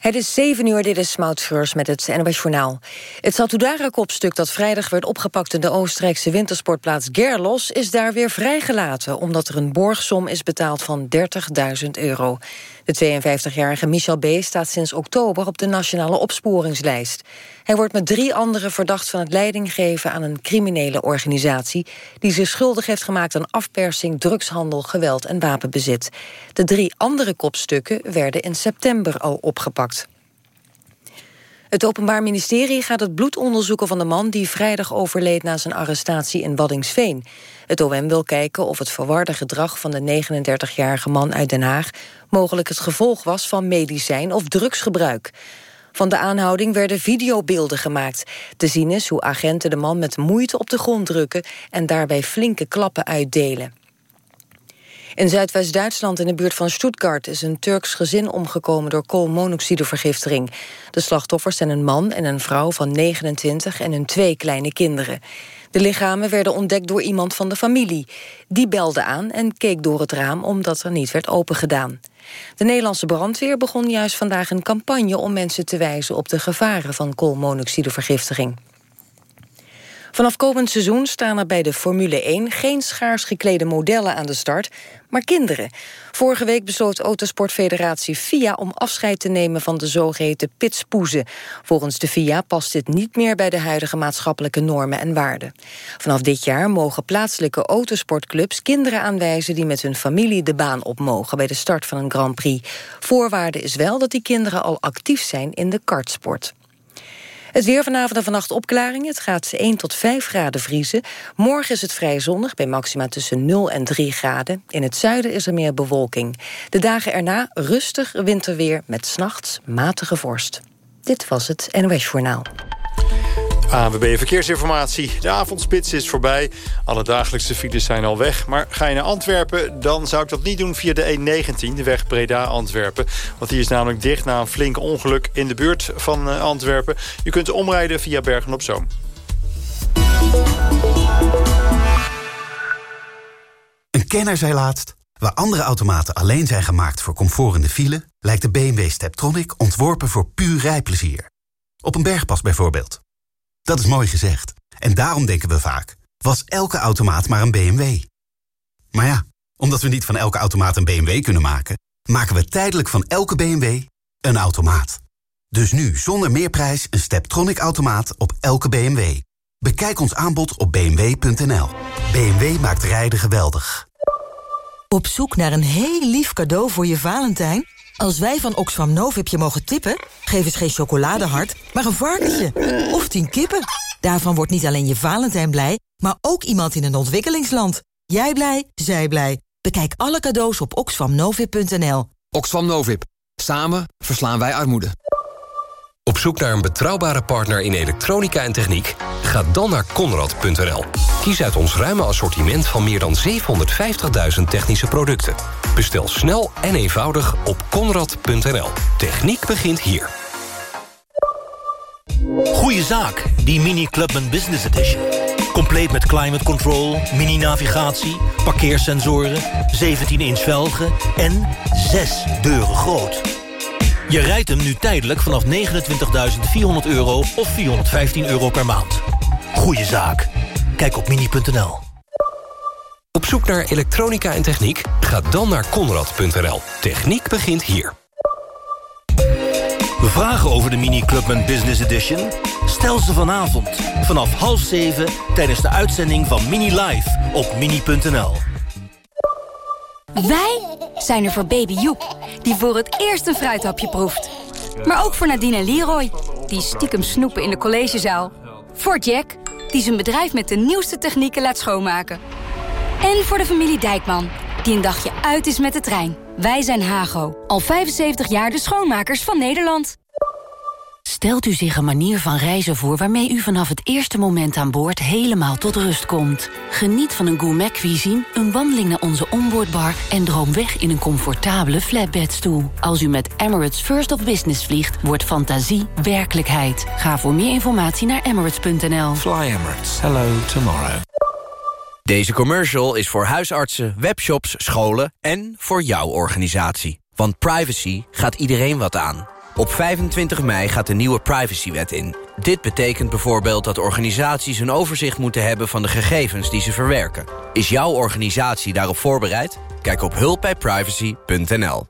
Het is 7 uur, dit is Smoutschreurs met het NOS Journaal. Het Satudara-kopstuk dat vrijdag werd opgepakt... in de Oostenrijkse wintersportplaats Gerlos... is daar weer vrijgelaten... omdat er een borgsom is betaald van 30.000 euro. De 52-jarige Michel B. staat sinds oktober op de nationale opsporingslijst. Hij wordt met drie anderen verdacht van het leidinggeven aan een criminele organisatie... die zich schuldig heeft gemaakt aan afpersing, drugshandel, geweld en wapenbezit. De drie andere kopstukken werden in september al opgepakt. Het Openbaar Ministerie gaat het bloed onderzoeken van de man... die vrijdag overleed na zijn arrestatie in Waddingsveen. Het OM wil kijken of het verwarde gedrag van de 39-jarige man uit Den Haag... mogelijk het gevolg was van medicijn of drugsgebruik. Van de aanhouding werden videobeelden gemaakt. Te zien is hoe agenten de man met moeite op de grond drukken... en daarbij flinke klappen uitdelen. In Zuidwest-Duitsland in de buurt van Stuttgart is een Turks gezin omgekomen door koolmonoxidevergiftiging. De slachtoffers zijn een man en een vrouw van 29 en hun twee kleine kinderen. De lichamen werden ontdekt door iemand van de familie. Die belde aan en keek door het raam omdat er niet werd opengedaan. De Nederlandse brandweer begon juist vandaag een campagne om mensen te wijzen op de gevaren van koolmonoxidevergiftiging. Vanaf komend seizoen staan er bij de Formule 1 geen schaars geklede modellen aan de start, maar kinderen. Vorige week besloot Autosportfederatie FIA om afscheid te nemen van de zogeheten pitspoezen. Volgens de FIA past dit niet meer bij de huidige maatschappelijke normen en waarden. Vanaf dit jaar mogen plaatselijke autosportclubs kinderen aanwijzen die met hun familie de baan op mogen bij de start van een Grand Prix. Voorwaarde is wel dat die kinderen al actief zijn in de kartsport. Het weer vanavond en vannacht opklaringen. Het gaat 1 tot 5 graden vriezen. Morgen is het vrij zonnig, bij maxima tussen 0 en 3 graden. In het zuiden is er meer bewolking. De dagen erna rustig winterweer met s'nachts matige vorst. Dit was het NOS Journaal. ANWB Verkeersinformatie. De avondspits is voorbij. Alle dagelijkse files zijn al weg. Maar ga je naar Antwerpen, dan zou ik dat niet doen via de E19, de weg Breda-Antwerpen. Want die is namelijk dicht na een flink ongeluk in de buurt van eh, Antwerpen. Je kunt omrijden via Bergen-op-Zoom. Een kenner zei laatst... Waar andere automaten alleen zijn gemaakt voor comfort in de file... lijkt de BMW Steptronic ontworpen voor puur rijplezier. Op een bergpas bijvoorbeeld. Dat is mooi gezegd. En daarom denken we vaak, was elke automaat maar een BMW? Maar ja, omdat we niet van elke automaat een BMW kunnen maken... maken we tijdelijk van elke BMW een automaat. Dus nu zonder meerprijs een Steptronic-automaat op elke BMW. Bekijk ons aanbod op bmw.nl. BMW maakt rijden geweldig. Op zoek naar een heel lief cadeau voor je Valentijn? Als wij van Oxfam Novib je mogen tippen... geef eens geen chocoladehart, maar een varkentje. Of tien kippen. Daarvan wordt niet alleen je Valentijn blij... maar ook iemand in een ontwikkelingsland. Jij blij, zij blij. Bekijk alle cadeaus op oxfamnovib.nl. Oxfam Novib. Samen verslaan wij armoede. Op zoek naar een betrouwbare partner in elektronica en techniek? Ga dan naar Conrad.nl. Kies uit ons ruime assortiment van meer dan 750.000 technische producten. Bestel snel en eenvoudig op Conrad.nl. Techniek begint hier. Goeie zaak, die Mini Clubman Business Edition. Compleet met climate control, mini-navigatie, parkeersensoren... 17-inch velgen en 6 deuren groot. Je rijdt hem nu tijdelijk vanaf 29.400 euro of 415 euro per maand. Goeie zaak. Kijk op mini.nl. Op zoek naar elektronica en techniek? Ga dan naar Conrad.nl. Techniek begint hier. Vragen over de Mini Clubman Business Edition? Stel ze vanavond vanaf half zeven tijdens de uitzending van Mini Live op mini.nl. Wij zijn er voor baby Joep, die voor het eerst een fruithapje proeft. Maar ook voor Nadine en Leroy, die stiekem snoepen in de collegezaal. Voor Jack, die zijn bedrijf met de nieuwste technieken laat schoonmaken. En voor de familie Dijkman, die een dagje uit is met de trein. Wij zijn Hago, al 75 jaar de schoonmakers van Nederland. Stelt u zich een manier van reizen voor waarmee u vanaf het eerste moment aan boord helemaal tot rust komt. Geniet van een gourmet cuisine, een wandeling naar onze onboardbar en droom weg in een comfortabele flatbedstoel. Als u met Emirates First of Business vliegt, wordt fantasie werkelijkheid. Ga voor meer informatie naar emirates.nl. Fly Emirates. Hello tomorrow. Deze commercial is voor huisartsen, webshops, scholen en voor jouw organisatie. Want privacy gaat iedereen wat aan. Op 25 mei gaat de nieuwe privacywet in. Dit betekent bijvoorbeeld dat organisaties een overzicht moeten hebben... van de gegevens die ze verwerken. Is jouw organisatie daarop voorbereid? Kijk op hulpbijprivacy.nl.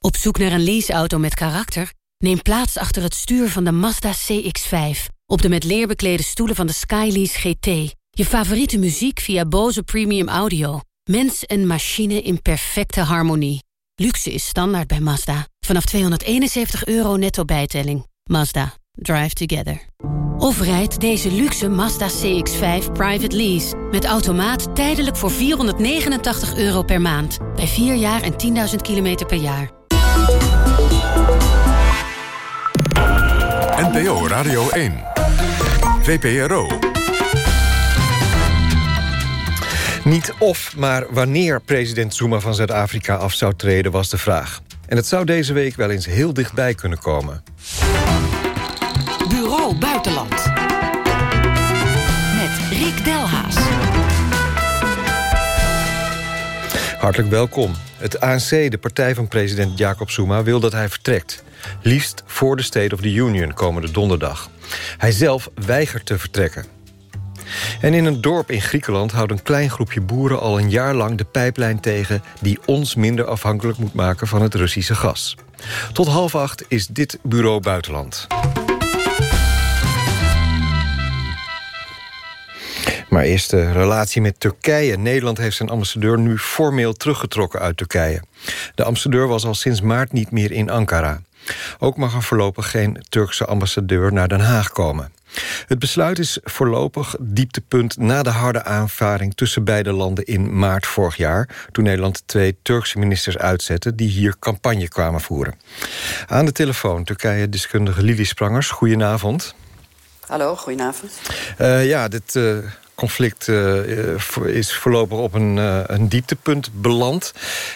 Op zoek naar een leaseauto met karakter? Neem plaats achter het stuur van de Mazda CX-5. Op de met leer beklede stoelen van de Skylease GT. Je favoriete muziek via Bose Premium Audio. Mens en machine in perfecte harmonie. Luxe is standaard bij Mazda. Vanaf 271 euro netto bijtelling. Mazda. Drive together. Of rijd deze luxe Mazda CX-5 private lease. Met automaat tijdelijk voor 489 euro per maand. Bij 4 jaar en 10.000 kilometer per jaar. NPO Radio 1. VPRO. Niet of, maar wanneer president Zuma van Zuid-Afrika af zou treden was de vraag. En het zou deze week wel eens heel dichtbij kunnen komen. Bureau Buitenland. Met Rick Delhaas. Hartelijk welkom. Het ANC, de partij van president Jacob Zuma, wil dat hij vertrekt. Liefst voor de State of the Union komende donderdag. Hij zelf weigert te vertrekken. En in een dorp in Griekenland houdt een klein groepje boeren... al een jaar lang de pijplijn tegen... die ons minder afhankelijk moet maken van het Russische gas. Tot half acht is dit Bureau Buitenland. Maar eerst de relatie met Turkije. Nederland heeft zijn ambassadeur nu formeel teruggetrokken uit Turkije. De ambassadeur was al sinds maart niet meer in Ankara. Ook mag er voorlopig geen Turkse ambassadeur naar Den Haag komen. Het besluit is voorlopig dieptepunt na de harde aanvaring tussen beide landen in maart vorig jaar, toen Nederland twee Turkse ministers uitzette die hier campagne kwamen voeren. Aan de telefoon Turkije-deskundige Lili Sprangers. Goedenavond. Hallo, goedenavond. Uh, ja, dit uh, conflict uh, is voorlopig op een, een dieptepunt beland.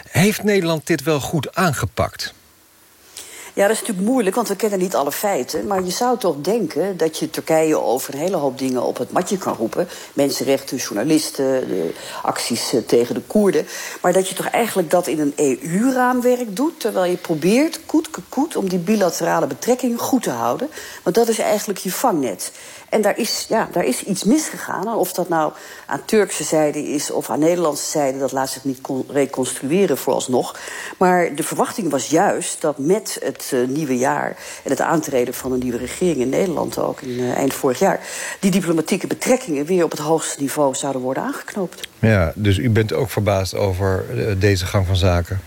Heeft Nederland dit wel goed aangepakt? Ja, dat is natuurlijk moeilijk, want we kennen niet alle feiten. Maar je zou toch denken dat je Turkije over een hele hoop dingen op het matje kan roepen. Mensenrechten, journalisten, acties eh, tegen de Koerden. Maar dat je toch eigenlijk dat in een EU-raamwerk doet... terwijl je probeert, koet, koet, om die bilaterale betrekkingen goed te houden. Want dat is eigenlijk je vangnet. En daar is, ja, daar is iets misgegaan. Of dat nou aan Turkse zijde is of aan Nederlandse zijde... dat laat zich niet reconstrueren vooralsnog. Maar de verwachting was juist dat met het uh, nieuwe jaar... en het aantreden van een nieuwe regering in Nederland ook... in uh, eind vorig jaar... die diplomatieke betrekkingen weer op het hoogste niveau zouden worden aangeknoopt. Ja, dus u bent ook verbaasd over uh, deze gang van zaken?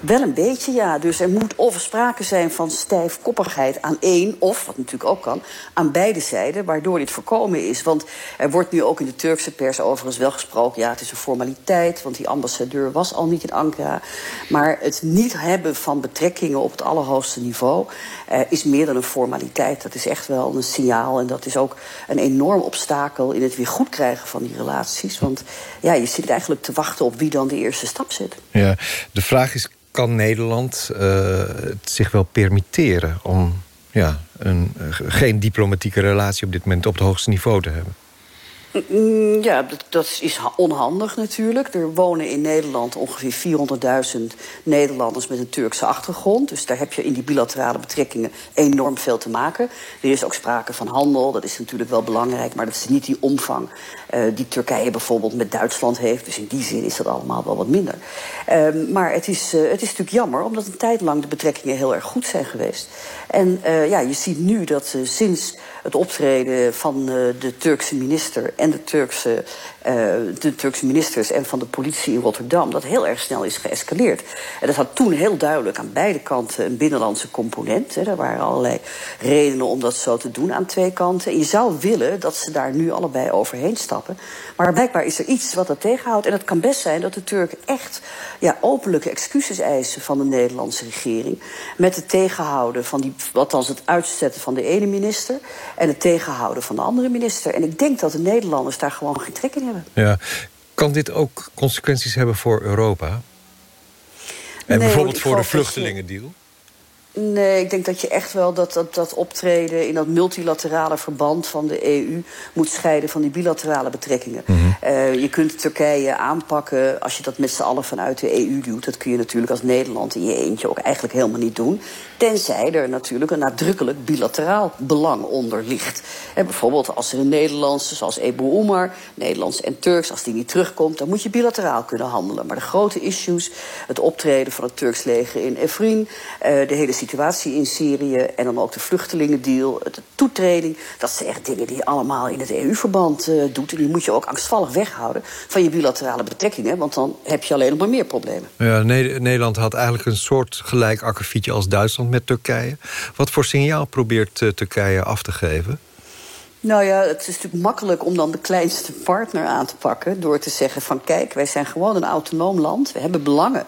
Wel een beetje, ja. Dus er moet of sprake zijn van stijfkoppigheid aan één... of, wat natuurlijk ook kan, aan beide zijden... waardoor dit voorkomen is. Want er wordt nu ook in de Turkse pers overigens wel gesproken... ja, het is een formaliteit, want die ambassadeur was al niet in Ankara. Maar het niet hebben van betrekkingen op het allerhoogste niveau... Uh, is meer dan een formaliteit. Dat is echt wel een signaal. En dat is ook een enorm obstakel in het weer goed krijgen van die relaties. Want ja, je zit eigenlijk te wachten op wie dan de eerste stap zet. Ja, de vraag is, kan Nederland uh, het zich wel permitteren... om ja, een, geen diplomatieke relatie op dit moment op het hoogste niveau te hebben? Ja, dat, is onhandig natuurlijk. Er wonen in Nederland ongeveer 400.000 Nederlanders met een Turkse achtergrond. Dus daar heb je in die bilaterale betrekkingen enorm veel te maken. Er is ook sprake van handel, dat is natuurlijk wel belangrijk... maar dat is niet die omvang die Turkije bijvoorbeeld met Duitsland heeft. Dus in die zin is dat allemaal wel wat minder. Uh, maar het is, uh, het is natuurlijk jammer, omdat een tijd lang de betrekkingen heel erg goed zijn geweest. En ja, je ziet nu dat sinds het optreden van de Turkse minister en de Turkse, de Turkse ministers en van de politie in Rotterdam... dat heel erg snel is geëscaleerd. En dat had toen heel duidelijk aan beide kanten een binnenlandse component. Hè. Er waren allerlei redenen om dat zo te doen aan twee kanten. En je zou willen dat ze daar nu allebei overheen stappen. Maar blijkbaar is er iets wat dat tegenhoudt. En het kan best zijn dat de Turken echt ja, openlijke excuses eisen van de Nederlandse regering... met het tegenhouden van die, althans het uitzetten van de ene minister... en het tegenhouden van de andere minister. En ik denk dat de Nederlanders daar gewoon geen trek in hebben. Ja. Kan dit ook consequenties hebben voor Europa? En Nee, bijvoorbeeld voor de vluchtelingendeal? Nee, ik denk dat je echt wel dat, dat, dat optreden in dat multilaterale verband van de EU moet scheiden van die bilaterale betrekkingen. Mhm. Eh, je kunt Turkije aanpakken als je dat met z'n allen vanuit de EU doet. Dat kun je natuurlijk als Nederland in je eentje ook eigenlijk helemaal niet doen. Tenzij er natuurlijk een nadrukkelijk bilateraal belang onder ligt. En bijvoorbeeld als er een Nederlandse, zoals Ebu Umar, Nederlands en Turks, als die niet terugkomt, dan moet je bilateraal kunnen handelen. Maar de grote issues, het optreden van het Turks leger in Evrin, eh, de hele situatie situatie in Syrië en dan ook de vluchtelingendeal, de toetreding. Dat zijn echt dingen die je allemaal in het EU-verband uh, doet. En die moet je ook angstvallig weghouden van je bilaterale betrekkingen. Want dan heb je alleen nog maar meer problemen. Ja, Nederland had eigenlijk een soort gelijk akkefietje als Duitsland met Turkije. Wat voor signaal probeert uh, Turkije af te geven? Nou ja, het is natuurlijk makkelijk om dan de kleinste partner aan te pakken... door te zeggen van kijk, wij zijn gewoon een autonoom land. We hebben belangen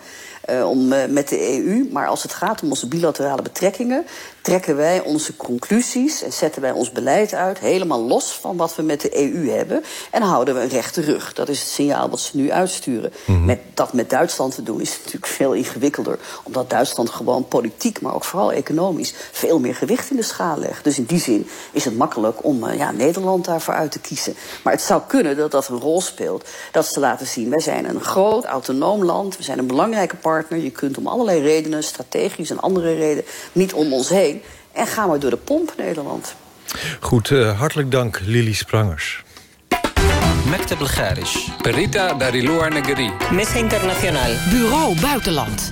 om, uh, met de EU. Maar als het gaat om onze bilaterale betrekkingen trekken wij onze conclusies en zetten wij ons beleid uit... helemaal los van wat we met de EU hebben. En houden we een rechte rug. Dat is het signaal wat ze nu uitsturen. Mhm. met, dat met Duitsland te doen is natuurlijk veel ingewikkelder. Omdat Duitsland gewoon politiek, maar ook vooral economisch... veel meer gewicht in de schaal legt. Dus in die zin is het makkelijk om uh, ja, Nederland daarvoor uit te kiezen. Maar het zou kunnen dat dat een rol speelt. Dat ze laten zien, wij zijn een groot, autonoom land. We zijn een belangrijke partner. Je kunt om allerlei redenen, strategisch en andere redenen... niet om ons heen en gaan we door de pomp, Nederland. Goed, eh, hartelijk dank Lili Sprangers. Mekte Bulgaris. Perita Dariloa Negri. Mes Internationaal. Bureau Buitenland.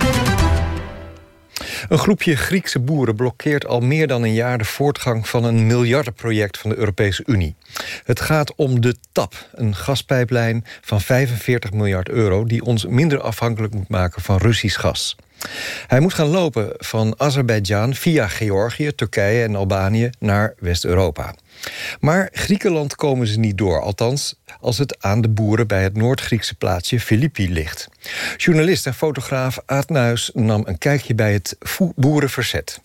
Een groepje Griekse boeren blokkeert al meer dan een jaar... de voortgang van een miljardenproject van de Europese Unie. Het gaat om de TAP, een gaspijplijn van 45 miljard euro... die ons minder afhankelijk moet maken van Russisch gas. Hij moet gaan lopen van Azerbeidzjan via Georgië, Turkije en Albanië naar West-Europa. Maar Griekenland komen ze niet door, althans als het aan de boeren bij het Noord-Griekse plaatsje Filippi ligt. Journalist en fotograaf Aad Nuis nam een kijkje bij het boerenverzet.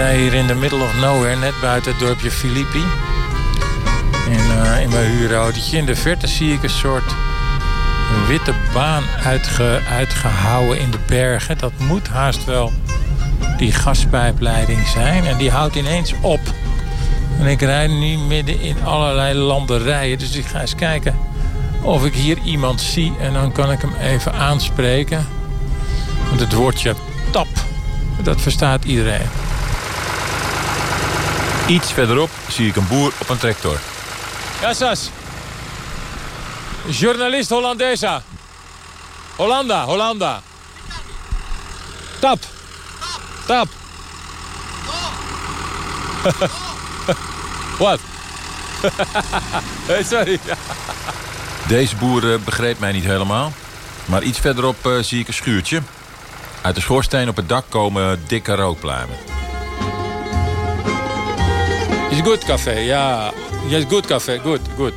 Hier in de middle of nowhere, net buiten het dorpje Filippi. En uh, in mijn huurautootje. In de verte zie ik een soort witte baan uitge, uitgehouwen in de bergen. Dat moet haast wel die gaspijpleiding zijn. En die houdt ineens op. En ik rijd nu midden in allerlei landerijen. Dus ik ga eens kijken of ik hier iemand zie. En dan kan ik hem even aanspreken. Want het woordje tap, dat verstaat iedereen. Iets verderop zie ik een boer op een tractor. Ja, Sas. Journalist Hollandesa. Hollanda, Hollanda. Tap. Tap. Wat? hey, sorry. Deze boer begreep mij niet helemaal. Maar iets verderop uh, zie ik een schuurtje. Uit de schoorsteen op het dak komen dikke rookpluimen. Is good café, ja. Yes, good café, good, good.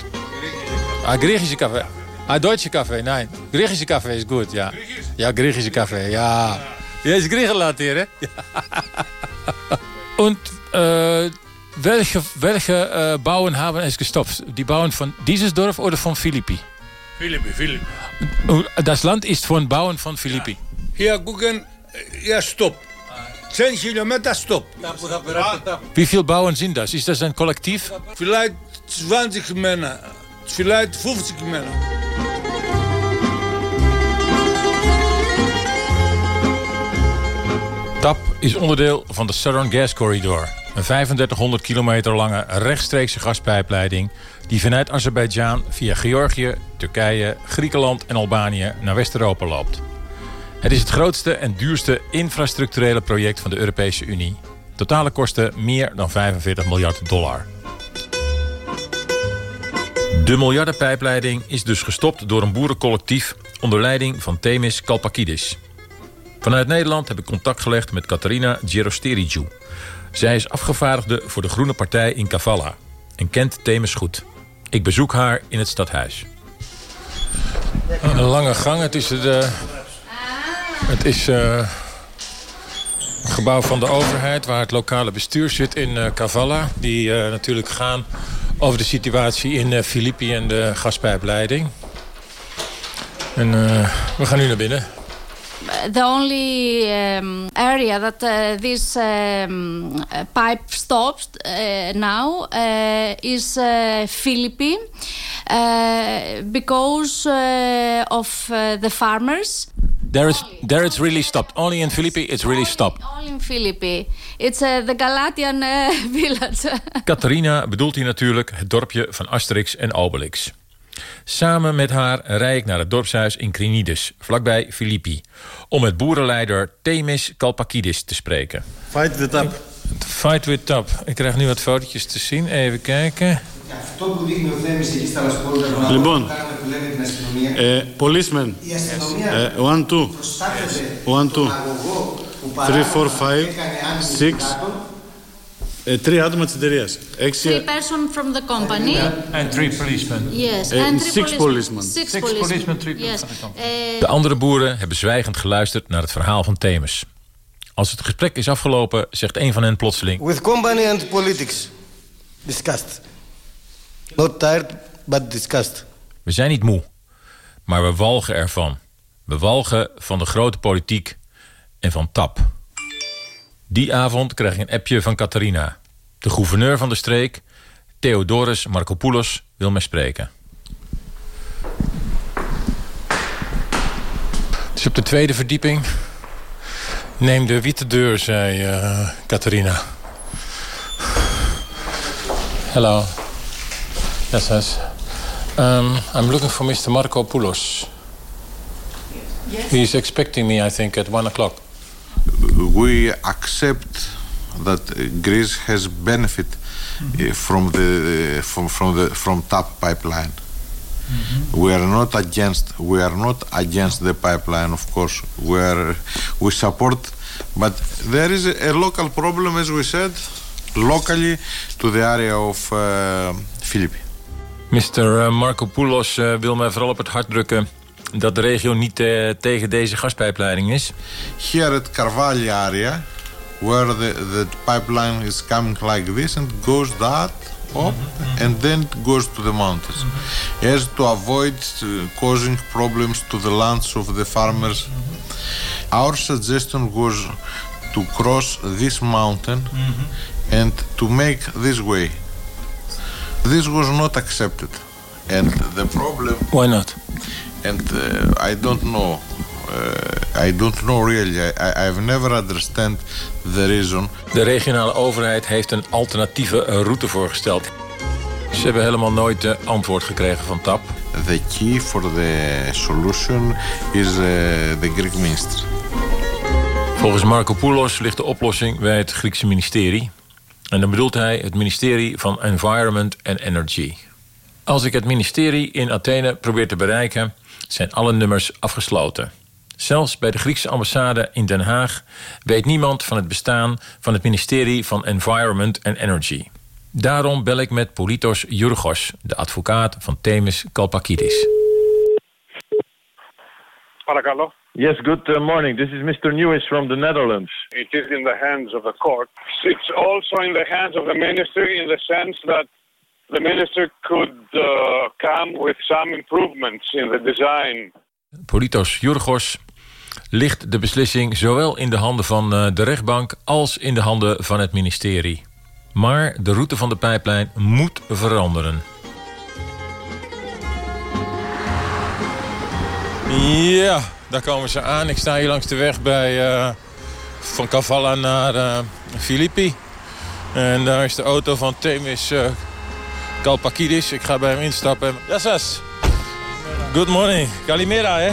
Ah, Griechische café. Ah, Deutsche café, nein. Griechische café is goed, ja. Ja, Griechische café, ja. Ja, is Griechenland hier, hè? Und äh, welche, welche äh, Bauern haben es gestoppt? Die Bauern von dieses Dorf oder von Philippi? Philippi, Philippi. Das Land ist von Bauern von Philippi. Ja. Hier gucken, ja, stop. 10 kilometer stop. Wie viele Bauern sind das? Ist das ein Kollektiv? Vielleicht 20 Männer, vielleicht 50 Männer. TAP is onderdeel van de Southern Gas Corridor. Een 3500 kilometer lange rechtstreekse gaspijpleiding... die vanuit Azerbeidzjan via Georgië, Turkije, Griekenland en Albanië naar West-Europa loopt. Het is het grootste en duurste infrastructurele project van de Europese Unie. Totale kosten meer dan 45 miljard dollar. De miljardenpijpleiding is dus gestopt door een boerencollectief... onder leiding van Themis Kalpakidis. Vanuit Nederland heb ik contact gelegd met Katarina Gerosteridjou. Zij is afgevaardigde voor de Groene Partij in Kavala... en kent Themis goed. Ik bezoek haar in het stadhuis. Een lange gang, het is de het is uh, Een gebouw van de overheid waar het lokale bestuur zit in uh, Kavala. Die uh, natuurlijk gaan over de situatie in Filippi en de gaspijpleiding. En we gaan nu naar binnen. The only um, area that uh, this um, pipe stops uh, now is Philippi because of the farmers. There, is, there it's really stopped. Only in Philippi it's really stopped. Only in Philippi. It's the Galatian village. Catharina bedoelt hier natuurlijk het dorpje van Asterix en Obelix. Samen met haar rijd ik naar het dorpshuis in Krinides, vlakbij Filippi... om met boerenleider Themis Kalpakidis te spreken. Fight with tap. Fight with tap. Ik krijg nu wat fotootjes te zien. Even kijken. Λοιπόν, ε, policeman, ε, one, two, one, two, three, four, five, six, ε, τρία άτομα της εταιρείας. Έξι... Three person from the company. And three policemen. Yes, ε, and three six policemen. Six, six policemen, three yes. Uh, de andere boeren hebben zwijgend geluisterd naar het verhaal van Themis. Als het gesprek is afgelopen, zegt een van hen plotseling... With company and politics. Discussed. Not tired, but discussed. We zijn niet moe, maar we walgen ervan. We walgen van de grote politiek en van TAP. Die avond krijg ik een appje van Catharina. De gouverneur van de streek, Theodorus Markopoulos, wil mij spreken. Het is op de tweede verdieping. Neem de witte deur, zei uh, Catharina. Hello. Yes, yes. Um, I'm looking for Mr. Marco Poulos. Yes. He's expecting me, I think, at one o'clock. we accept that Greece has benefit mm-hmm. from the from from the from TAP pipeline. Mm-hmm. We are not against we are not against the pipeline. Of course, we are we support, but there is a, a local problem, as we said, locally to the area of uh, Philippi. Mr. Marco Poulos uh, wil mij vooral op het hart drukken dat de regio niet uh, tegen deze gaspijpleiding is? Here at Carvalho area, where the, the pipeline is coming like this and goes that up and then it goes to the mountains. As to avoid causing problems to the lands of the farmers. Our suggestion was to cross this mountain and to make this way. This was not accepted. And the problem... Why not? and uh, I don't know. Uh, I don't know really. I, I've never understand the reason. De regionale overheid heeft een alternatieve route voorgesteld. Ze hebben helemaal nooit antwoord gekregen van TAP. The key for the solution is uh, the Greek minister. Volgens Marco Poulos ligt de oplossing bij het Griekse ministerie. En dan bedoelt hij het ministerie van Environment and Energy. Als ik het ministerie in Athene probeer te bereiken zijn alle nummers afgesloten. Zelfs bij de Griekse ambassade in Den Haag weet niemand van het bestaan van het ministerie van Environment and Energy. Daarom bel ik met Politos Jurgos, de advocaat van Themis Kalpakidis. Parakalo. Yes, good uh, morning. This is Mr. Newis from the Netherlands. It is in the hands of the court. It's also in the hands of the ministry in the sense that the minister could uh, come with some improvements in the design. Politos Jurgos ligt de beslissing zowel in de handen van uh, de rechtbank als in de handen van het ministerie. Maar de route van de pijplijn moet veranderen. Ja, daar komen ze aan. Ik sta hier langs de weg bij, uh, van Cavala naar uh, Filippi. En daar is de auto van Themis uh, Kalpakidis. Ik ga bij hem instappen. Yassas. Good morning. Kalimera, hè?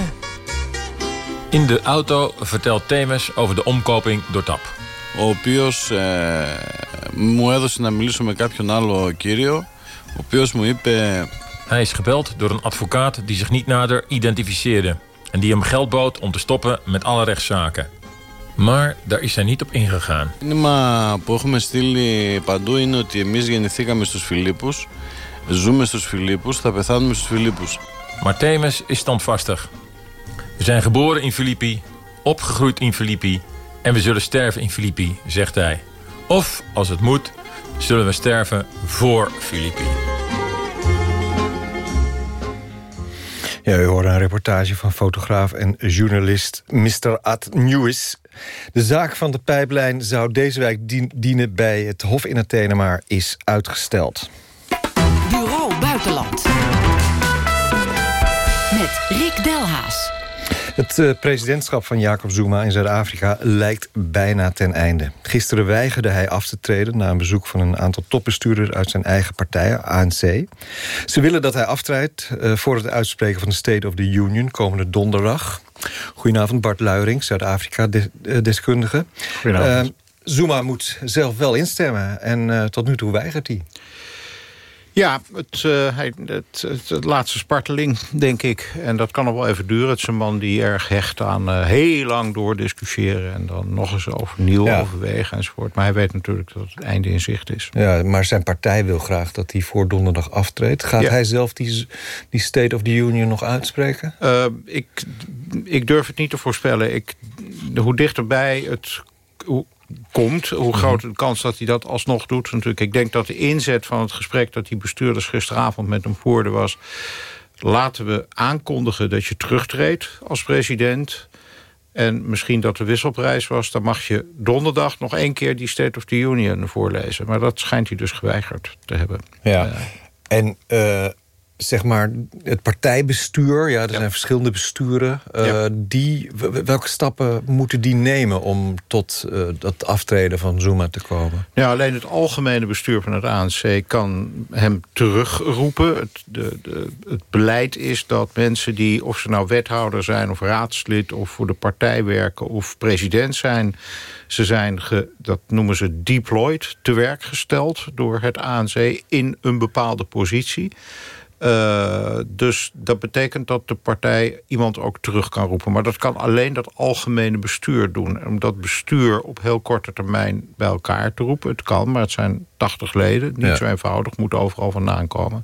In de auto vertelt Themes over de omkoping door TAP. Ο οποίος ε, μου έδωσε να μιλήσω με κάποιον άλλο κύριο, ο οποίος μου είπε... Hij is gebeld door een advocaat die zich niet nader identificeerde... en die hem geld bood om te stoppen met alle rechtszaken. Maar daar is hij niet op ingegaan. Het mήνυμα που έχουμε στείλει παντού είναι ότι εμείς γεννηθήκαμε στους Φιλίππους, ζούμε στους Φιλίππους, θα πεθάνουμε στους Φιλίππους. Maar Themis is standvastig. We zijn geboren in Filippi, opgegroeid in Filippi En we zullen sterven in Filippi, zegt hij. Of, als het moet, zullen we sterven voor Filippi. Ja, u hoorde een reportage van fotograaf en journalist Mr. Ad Newis. De zaak van de pijplijn zou deze week dienen bij het Hof in Athene... maar is uitgesteld. Bureau Buitenland. Met Rick Delhaas. Het uh, presidentschap van Jacob Zuma in Zuid-Afrika lijkt bijna ten einde. Gisteren weigerde hij af te treden na een bezoek van een aantal topbestuurders uit zijn eigen partij, ANC. Ze willen dat hij aftreedt uh, voor het uitspreken van de State of the Union komende donderdag. Goedenavond Bart Luiring, Zuid-Afrika-deskundige. Eh, Goedenavond. Zuma moet zelf wel instemmen en tot nu toe weigert hij. Ja, het, uh, hij, het, het, het, laatste sparteling, denk ik. En dat kan nog wel even duren. Het is een man die erg hecht aan uh, heel lang doordiscussiëren... en dan nog eens overnieuw ja. overwegen enzovoort. Maar hij weet natuurlijk dat het einde in zicht is. Ja, maar zijn partij wil graag dat hij voor donderdag aftreedt. Gaat ja. hij zelf die, die State of the Union nog uitspreken? Uh, ik, ik durf het niet te voorspellen. Ik, hoe dichterbij het... Hoe, komt, hoe groot de kans dat hij dat alsnog doet. Natuurlijk, ik denk dat de inzet van het gesprek... dat die bestuurders gisteravond met hem voerden was... laten we aankondigen dat je terugtreedt als president... en misschien dat de wisselprijs was... dan mag je donderdag nog één keer die State of the Union voorlezen. Maar dat schijnt hij dus geweigerd te hebben. Ja, uh, en... Uh zeg maar, het partijbestuur, ja, er ja. zijn verschillende besturen... Uh, ja. die, welke stappen moeten die nemen om tot uh, dat aftreden van Zuma te komen? Ja, alleen het algemene bestuur van het ANC kan hem terugroepen. Het, de, de, het beleid is dat mensen die, of ze nou wethouder zijn... of raadslid, of voor de partij werken, of president zijn... Ze zijn, ge, dat noemen ze deployed, te werk gesteld door het ANC... in een bepaalde positie... Uh, dus dat betekent dat de partij iemand ook terug kan roepen. Maar dat kan alleen dat algemene bestuur doen. Om dat bestuur op heel korte termijn bij elkaar te roepen. Het kan, maar het zijn 80 leden. Niet ja. zo eenvoudig, moet overal vandaan komen.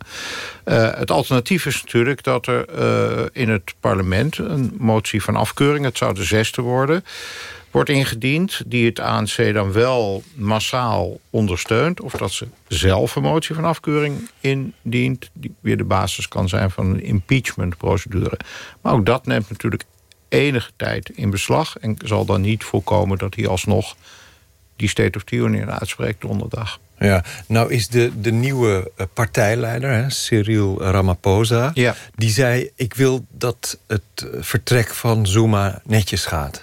Uh, het alternatief is natuurlijk dat er uh, in het parlement... een motie van afkeuring, het zou de zesde worden wordt ingediend... die het ANC dan wel massaal ondersteunt... of dat ze zelf een motie van afkeuring indient... die weer de basis kan zijn van een impeachmentprocedure. Maar ook dat neemt natuurlijk enige tijd in beslag... en zal dan niet voorkomen dat hij alsnog die State of the Union uitspreekt donderdag. Ja, nou is de, de nieuwe partijleider, hè, Cyril Ramaphosa... Ja. die zei, ik wil dat het vertrek van Zuma netjes gaat.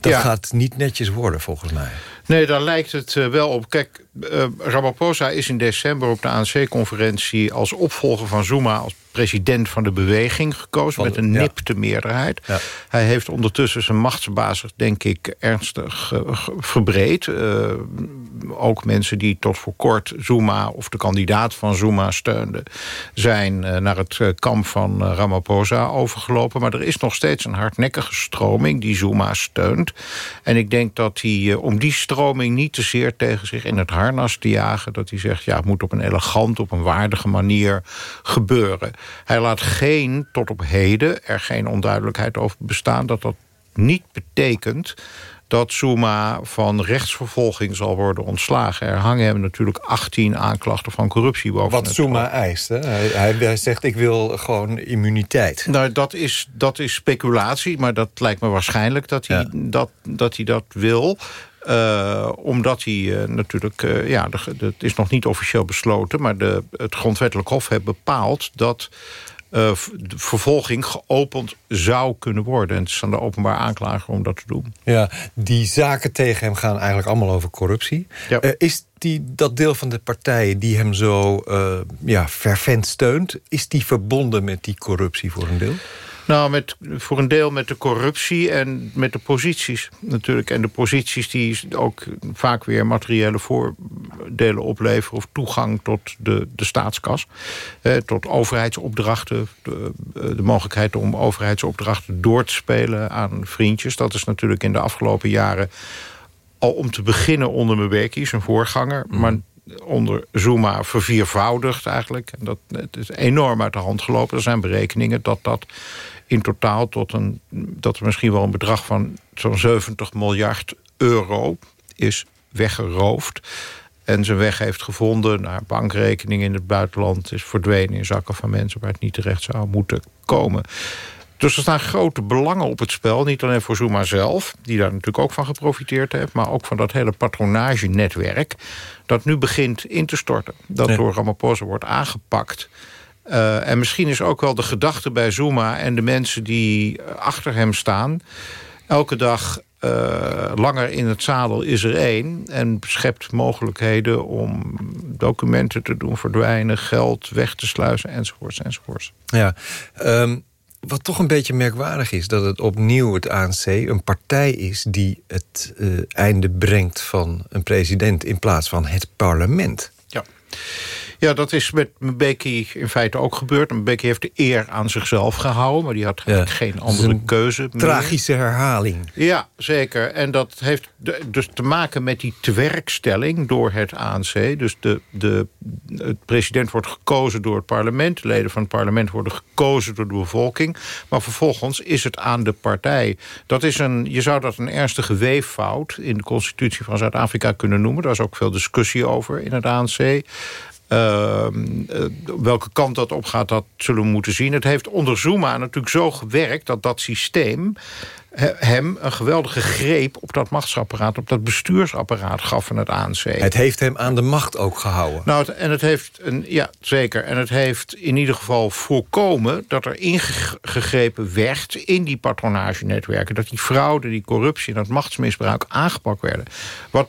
Dat ja. gaat niet netjes worden, volgens mij. Nee, daar lijkt het uh, wel op. Kijk, uh, Ramaphosa is in december op de ANC-conferentie... als opvolger van Zuma als president van de beweging gekozen... Van, met een nipte ja. meerderheid. Ja. Hij heeft ondertussen zijn machtsbasis, denk ik, ernstig uh, verbreed. ook mensen die tot voor kort Zuma of de kandidaat van Zuma steunden... zijn naar het kamp van Ramaphosa overgelopen. Maar er is nog steeds een hardnekkige stroming die Zuma steunt. En ik denk dat hij om die stroming niet te zeer tegen zich in het harnas te jagen... dat hij zegt, ja, het moet op een elegant, op een waardige manier gebeuren. Hij laat geen, tot op heden, er geen onduidelijkheid over bestaan... dat dat niet betekent dat Zuma van rechtsvervolging zal worden ontslagen. Er hangen hem natuurlijk 18 aanklachten van corruptie boven Wat Zuma eist. Hè? Hij, hij, zegt, ik wil gewoon immuniteit. Nou, dat is, dat is speculatie, maar dat lijkt me waarschijnlijk dat hij, ja. dat, dat, hij dat wil... Uh, omdat hij uh, natuurlijk, uh, ja, het is nog niet officieel besloten... maar de, het grondwettelijk hof heeft bepaald dat de vervolging geopend zou kunnen worden. En het is aan de openbaar aanklager om dat te doen. Ja, die zaken tegen hem gaan eigenlijk allemaal over corruptie. Ja. is die, dat deel van de partijen die hem zo ja, fervent steunt... is die verbonden met die corruptie voor een deel? Nou, met, voor een deel met de corruptie en met de posities natuurlijk. En de posities die ook vaak weer materiële voordelen opleveren... of toegang tot de, de staatskas. Eh, tot overheidsopdrachten. De, de, mogelijkheid om overheidsopdrachten door te spelen aan vriendjes. Dat is natuurlijk in de afgelopen jaren... al om te beginnen onder Mbeki, zijn voorganger... Mm. maar onder Zuma verviervoudigd eigenlijk. En dat het is enorm uit de hand gelopen. Er zijn berekeningen dat dat in totaal tot een... dat er misschien wel een bedrag van zo'n 70 miljard euro is weggeroofd en zijn weg heeft gevonden naar bankrekeningen in het buitenland... is verdwenen in zakken van mensen waar het niet terecht zou moeten komen. Dus er staan grote belangen op het spel. Niet alleen voor Zuma zelf, die daar natuurlijk ook van geprofiteerd heeft... maar ook van dat hele patronagenetwerk... dat nu begint in te storten. Dat door Ramaphosa wordt aangepakt... Uh, en misschien is ook wel de gedachte bij Zuma en de mensen die achter hem staan... elke dag uh, langer in het zadel is er één... en schept mogelijkheden om documenten te doen verdwijnen... geld weg te sluizen, enzovoorts, enzovoorts. Ja, um, wat toch een beetje merkwaardig is... dat het opnieuw het ANC een partij is... die het uh, einde brengt van een president... in plaats van het parlement. Ja. Ja, dat is met Mbeki in feite ook gebeurd. Mbeki heeft de eer aan zichzelf gehouden... maar die had ja. geen andere keuze meer. Tragische herhaling. Ja, zeker. En dat heeft dus te maken met die tewerkstelling door het ANC. Dus de, de, het president wordt gekozen door het parlement. De leden van het parlement worden gekozen door de bevolking. Maar vervolgens is het aan de partij. Dat is een, je zou dat een ernstige weeffout in de constitutie van Zuid-Afrika kunnen noemen. Daar is ook veel discussie over in het ANC. Uh, welke kant dat op gaat, dat zullen we moeten zien. Het heeft onder Zuma natuurlijk zo gewerkt dat dat systeem hem een geweldige greep op dat machtsapparaat... op dat bestuursapparaat gaf van het ANC. Het heeft hem aan de macht ook gehouden. Nou, en het heeft, een, ja, zeker. En het heeft in ieder geval voorkomen dat er ingegrepen werd... in die patronagenetwerken. Dat die fraude, die corruptie en dat machtsmisbruik aangepakt werden. Wat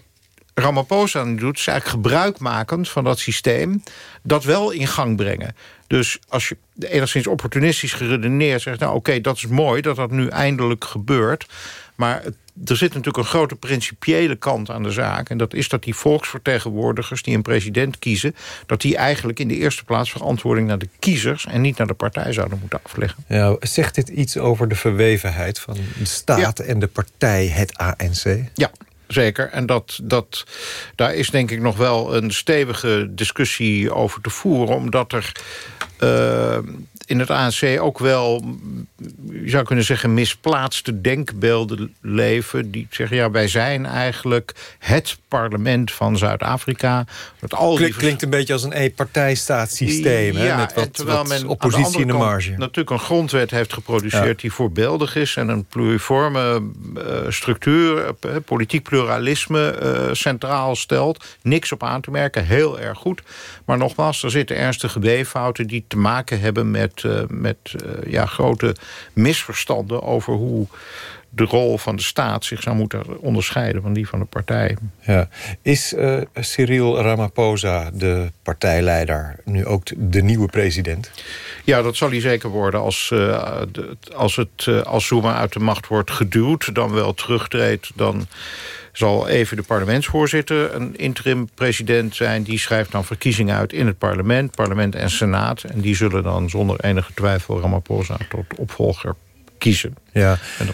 Ramaphosa nu doet, is eigenlijk gebruikmakend van dat systeem... dat wel in gang brengen. Dus als je enigszins opportunistisch geredeneerd zegt... nou oké, dat is mooi dat dat nu eindelijk gebeurt... maar er zit natuurlijk een grote principiële kant aan de zaak... en dat is dat die volksvertegenwoordigers die een president kiezen... dat die eigenlijk in de eerste plaats verantwoording naar de kiezers... en niet naar de partij zouden moeten afleggen. Ja, zegt dit iets over de verwevenheid van de staat en de partij, het ANC? Ja, Zeker, en dat, dat, daar is denk ik nog wel een stevige discussie over te voeren... omdat er uh, in het ANC ook wel, je zou kunnen zeggen... misplaatste denkbeelden leven. Die zeggen, ja, wij zijn eigenlijk het parlement van Zuid-Afrika. Klink, klinkt een beetje als een eenpartijstaatssysteem. Ja, met wat, terwijl wat men oppositie in de marge. natuurlijk een grondwet heeft geproduceerd die voorbeeldig is... en een pluriforme uh, structuur, uh, politiek pluralisme uh, centraal stelt. Niks op aan te merken, heel erg goed. Maar nogmaals, er zitten ernstige weeffouten... die te maken hebben met met, met uh, ja, grote misverstanden over hoe de rol van de staat zich zou moeten onderscheiden van die van de partij. Ja. Is uh, Cyril Ramaphosa, de partijleider, nu ook de nieuwe president? Ja, dat zal hij zeker worden als, uh, de, als, het, uh, als Zuma uit de macht wordt geduwd... dan wel terugtreedt, dan zal even de parlementsvoorzitter een interim-president zijn. Die schrijft dan verkiezingen uit in het parlement, parlement en senaat. En die zullen dan zonder enige twijfel Ramaphosa tot opvolger kiezen. Ja. En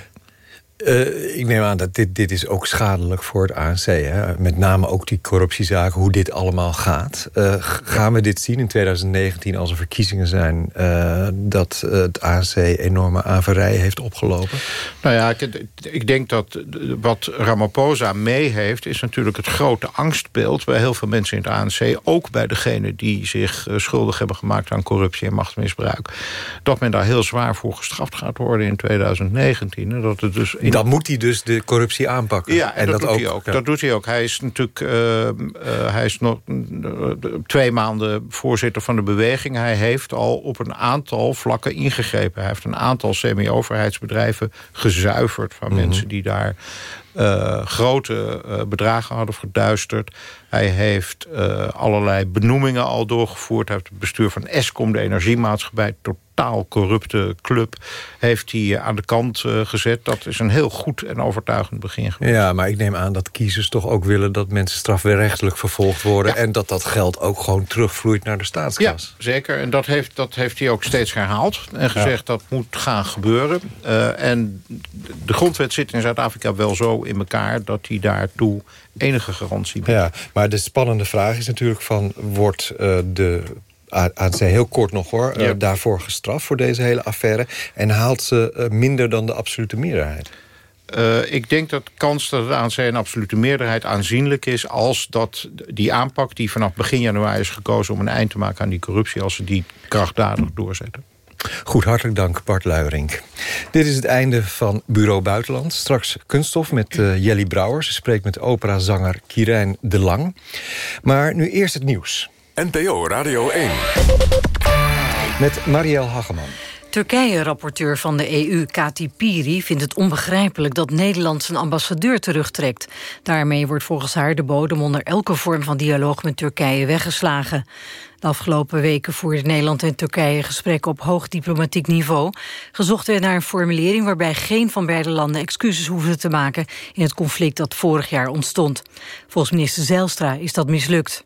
uh, ik neem aan dat dit, dit is ook schadelijk voor het ANC. Hè? Met name ook die corruptiezaken, hoe dit allemaal gaat. Uh, gaan we dit zien in 2019 als er verkiezingen zijn... Uh, dat het ANC enorme averij heeft opgelopen? Nou ja, ik, ik, denk dat wat Ramaphosa mee heeft... is natuurlijk het grote angstbeeld bij heel veel mensen in het ANC... ook bij degenen die zich schuldig hebben gemaakt aan corruptie en machtsmisbruik. Dat men daar heel zwaar voor gestraft gaat worden in 2019. En dat het dus dan moet hij dus de corruptie aanpakken. Ja, en, dat, doet ook, hij ook. Dat doet hij ook. Hij is natuurlijk uh, uh, hij is nog uh, twee maanden voorzitter van de beweging. Hij heeft al op een aantal vlakken ingegrepen. Hij heeft een aantal semi-overheidsbedrijven gezuiverd... van mhm. mensen die daar grote bedragen hadden verduisterd. Hij heeft uh, allerlei benoemingen al doorgevoerd. Hij heeft het bestuur van Eskom, de energiemaatschappij... totaal corrupte club, heeft hij aan de kant gezet. Dat is een heel goed en overtuigend begin geweest. Ja, maar ik neem aan dat kiezers toch ook willen... dat mensen strafrechtelijk vervolgd worden... en dat dat geld ook gewoon terugvloeit naar de staatskas. Ja, zeker. En dat heeft, dat heeft hij ook steeds herhaald. En gezegd dat moet gaan gebeuren. en de grondwet zit in Zuid-Afrika wel zo in elkaar... dat hij daartoe enige garantie. Ja, maar de spannende vraag is natuurlijk van... wordt uh, de ANC heel kort nog hoor, uh, daarvoor gestraft voor deze hele affaire... en haalt ze uh, minder dan de absolute meerderheid? Uh, ik denk dat de kans dat het ANC een absolute meerderheid aanzienlijk is... als dat die aanpak die vanaf begin januari is gekozen... om een eind te maken aan die corruptie... als ze die krachtdadig doorzetten. Goed, hartelijk dank Bart Luiring. Dit is het einde van Bureau Buitenland. Straks kunststof met uh, Jelly Brouwers. Ze spreekt met operazanger Kirijn de Lang. Maar nu eerst het nieuws. NPO Radio 1. Met Marielle Hageman. Turkije-rapporteur van de EU, Kati Piri, vindt het onbegrijpelijk dat Nederland zijn ambassadeur terugtrekt. Daarmee wordt volgens haar de bodem onder elke vorm van dialoog met Turkije weggeslagen. De afgelopen weken voerden Nederland en Turkije gesprekken op hoog diplomatiek niveau. Gezocht werd naar een formulering waarbij geen van beide landen excuses hoefde te maken in het conflict dat vorig jaar ontstond. Volgens minister Zijlstra is dat mislukt.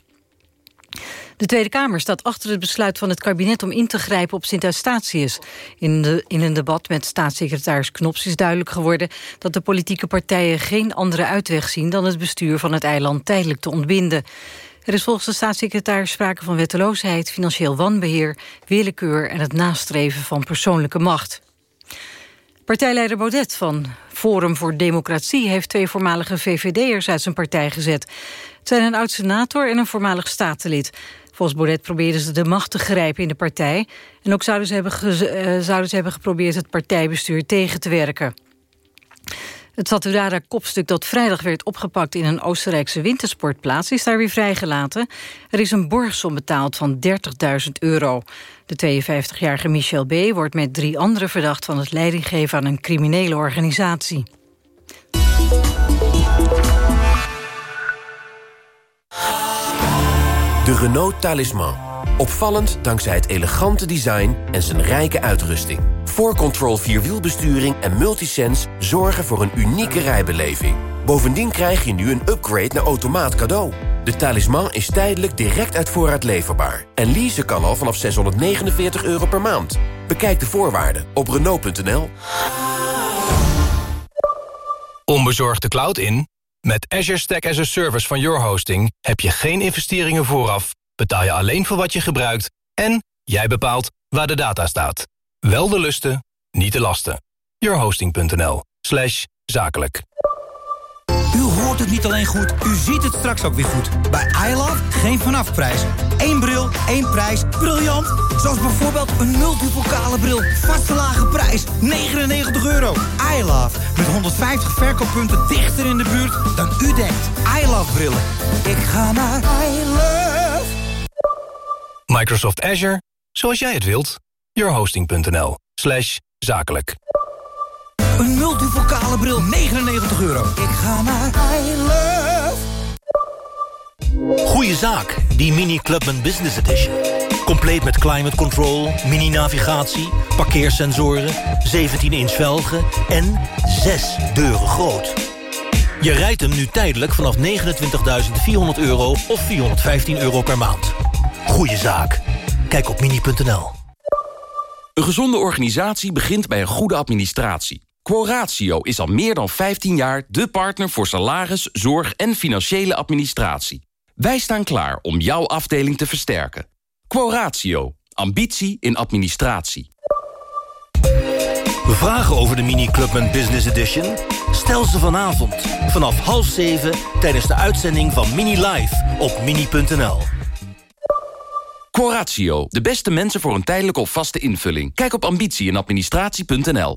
De Tweede Kamer staat achter het besluit van het kabinet om in te grijpen op Sint-Eustatius. In, de, in een debat met staatssecretaris Knops is duidelijk geworden dat de politieke partijen geen andere uitweg zien dan het bestuur van het eiland tijdelijk te ontbinden. Er is volgens de staatssecretaris sprake van wetteloosheid, financieel wanbeheer, willekeur en het nastreven van persoonlijke macht. Partijleider Baudet van Forum voor Democratie heeft twee voormalige VVD'ers uit zijn partij gezet. Het zijn een oud-senator en een voormalig statenlid. Volgens Baudet probeerden ze de macht te grijpen in de partij. En ook zouden hebben, uh, zouden ze hebben geprobeerd het partijbestuur tegen te werken. Het Saturada-kopstuk dat vrijdag werd opgepakt in een Oostenrijkse wintersportplaats is daar weer vrijgelaten. Er is een borgsom betaald van 30.000 euro. De 52-jarige Michel B. wordt met drie anderen verdacht van het leidinggeven aan een criminele organisatie. De Renault Talisman. Opvallend dankzij het elegante design en zijn rijke uitrusting. 4Control Vierwielbesturing en Multisense zorgen voor een unieke rijbeleving. Bovendien krijg je nu een upgrade naar automaat cadeau. De talisman is tijdelijk direct uit voorraad leverbaar. En leasen kan al vanaf 649 euro per maand. Bekijk de voorwaarden op Renault.nl. Onbezorgd de cloud in? Met Azure Stack as a Service van Your Hosting... heb je geen investeringen vooraf, betaal je alleen voor wat je gebruikt... en jij bepaalt waar de data staat. Wel de lusten, niet de lasten. Yourhosting.nl slash zakelijk. U hoort het niet alleen goed, u ziet het straks ook weer goed. Bij iLove geen vanafprijs. Eén bril, één prijs. Briljant! Zoals bijvoorbeeld een multipokale bril. Vaste lage prijs, 99 euro. iLove, met 150 verkooppunten dichter in de buurt dan u denkt. iLove brillen. Ik ga naar iLove. Microsoft Azure, zoals jij het wilt yourhosting.nl slash zakelijk. Een multivocale bril, 99 euro. Ik ga naar I Love. Goeie zaak, die Mini Clubman Business Edition. Compleet met climate control, mini-navigatie, parkeersensoren... 17-inch velgen en 6 deuren groot. Je rijdt hem nu tijdelijk vanaf 29.400 euro of 415 euro per maand. Goeie zaak. Kijk op mini.nl. Een gezonde organisatie begint bij een goede administratie. Quoratio is al meer dan 15 jaar de partner voor salaris, zorg en financiële administratie. Wij staan klaar om jouw afdeling te versterken. Quoratio. Ambitie in administratie. Vragen over de Mini Clubman Business Edition? Stel ze vanavond vanaf half zeven tijdens de uitzending van Mini Live op mini.nl. Coratio, de beste mensen voor een tijdelijke of vaste invulling. Kijk op ambitie en administratie.nl.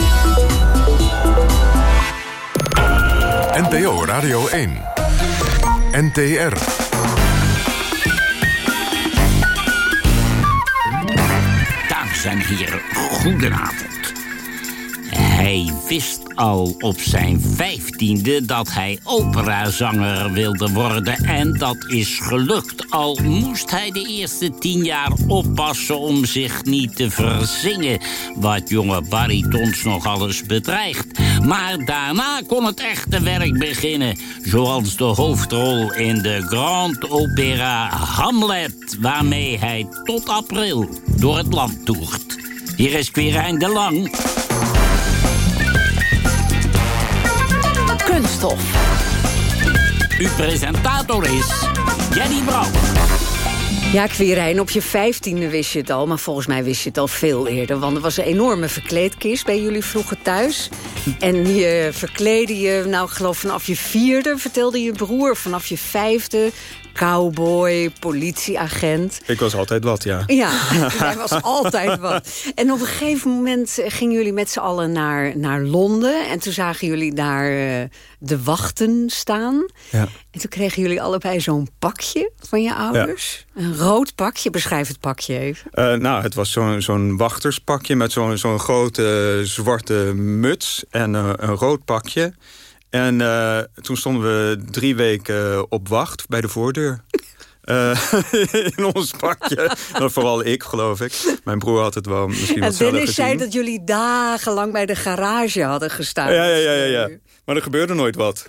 NPO Radio 1. NTR. Dames en heren, goedenavond. Hij wist al op zijn vijftiende dat hij operazanger wilde worden. En dat is gelukt. Al moest hij de eerste tien jaar oppassen om zich niet te verzingen. Wat jonge baritons nog alles bedreigt. Maar daarna kon het echte werk beginnen. Zoals de hoofdrol in de Grand Opera Hamlet. Waarmee hij tot april door het land toert. Hier is Quirijn de Lang. Kunststof. Uw presentator is Jenny Brouwer. Ja, Quirijn, op je vijftiende wist je het al, maar volgens mij wist je het al veel eerder. Want er was een enorme verkleedkist bij jullie vroeger thuis. En je verkleedde je, nou ik geloof vanaf je vierde, vertelde je broer, vanaf je vijfde cowboy, politieagent. Ik was altijd wat, ja. Ja, hij was altijd wat. En op een gegeven moment gingen jullie met z'n allen naar, naar Londen. En toen zagen jullie daar uh, de wachten staan. Ja. En toen kregen jullie allebei zo'n pakje van je ouders. Ja. Een rood pakje. Beschrijf het pakje even. Uh, nou, het was zo'n zo'n wachterspakje met zo'n zo'n grote zwarte muts en een rood pakje. En uh, toen stonden we drie weken op wacht bij de voordeur. Uh, in ons pakje. nou, vooral ik, geloof ik. Mijn broer had het wel misschien en wat sneller Dennis zei dat jullie dagenlang bij de garage hadden gestaan. Ja, ja, ja, ja, ja. Maar er gebeurde nooit wat.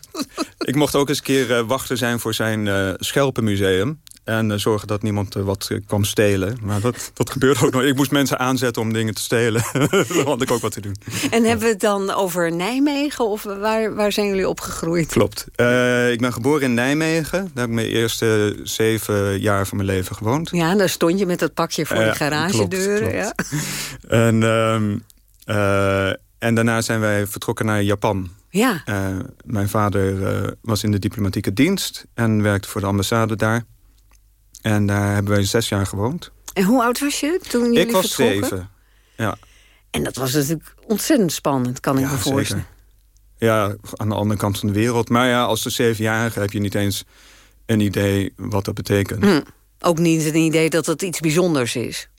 ik mocht ook eens een keer uh, wachten zijn voor zijn uh, Schelpenmuseum. En uh, zorgen dat niemand wat kwam stelen. Maar dat, dat gebeurde ook nog. Ik moest mensen aanzetten om dingen te stelen. Dan had ik ook wat te doen. En hebben we het dan over Nijmegen? Of waar, waar zijn jullie opgegroeid? Klopt. ik ben geboren in Nijmegen. Daar heb ik mijn eerste zeven jaar van mijn leven gewoond. Ja, en daar stond je met dat pakje voor de garagedeuren. Ja. En, en daarna zijn wij vertrokken naar Japan. Ja. mijn vader was in de diplomatieke dienst. En werkte voor de ambassade daar. En daar hebben wij zes jaar gewoond. En hoe oud was je toen jullie Ik was vertrokken? zeven, ja. En dat was natuurlijk ontzettend spannend, kan ik ja, me voorstellen. Zeker. Ja, aan de andere kant van de wereld. Maar ja, als de zevenjarige heb je niet eens een idee wat dat betekent. Hm. Ook niet een idee dat het iets bijzonders is.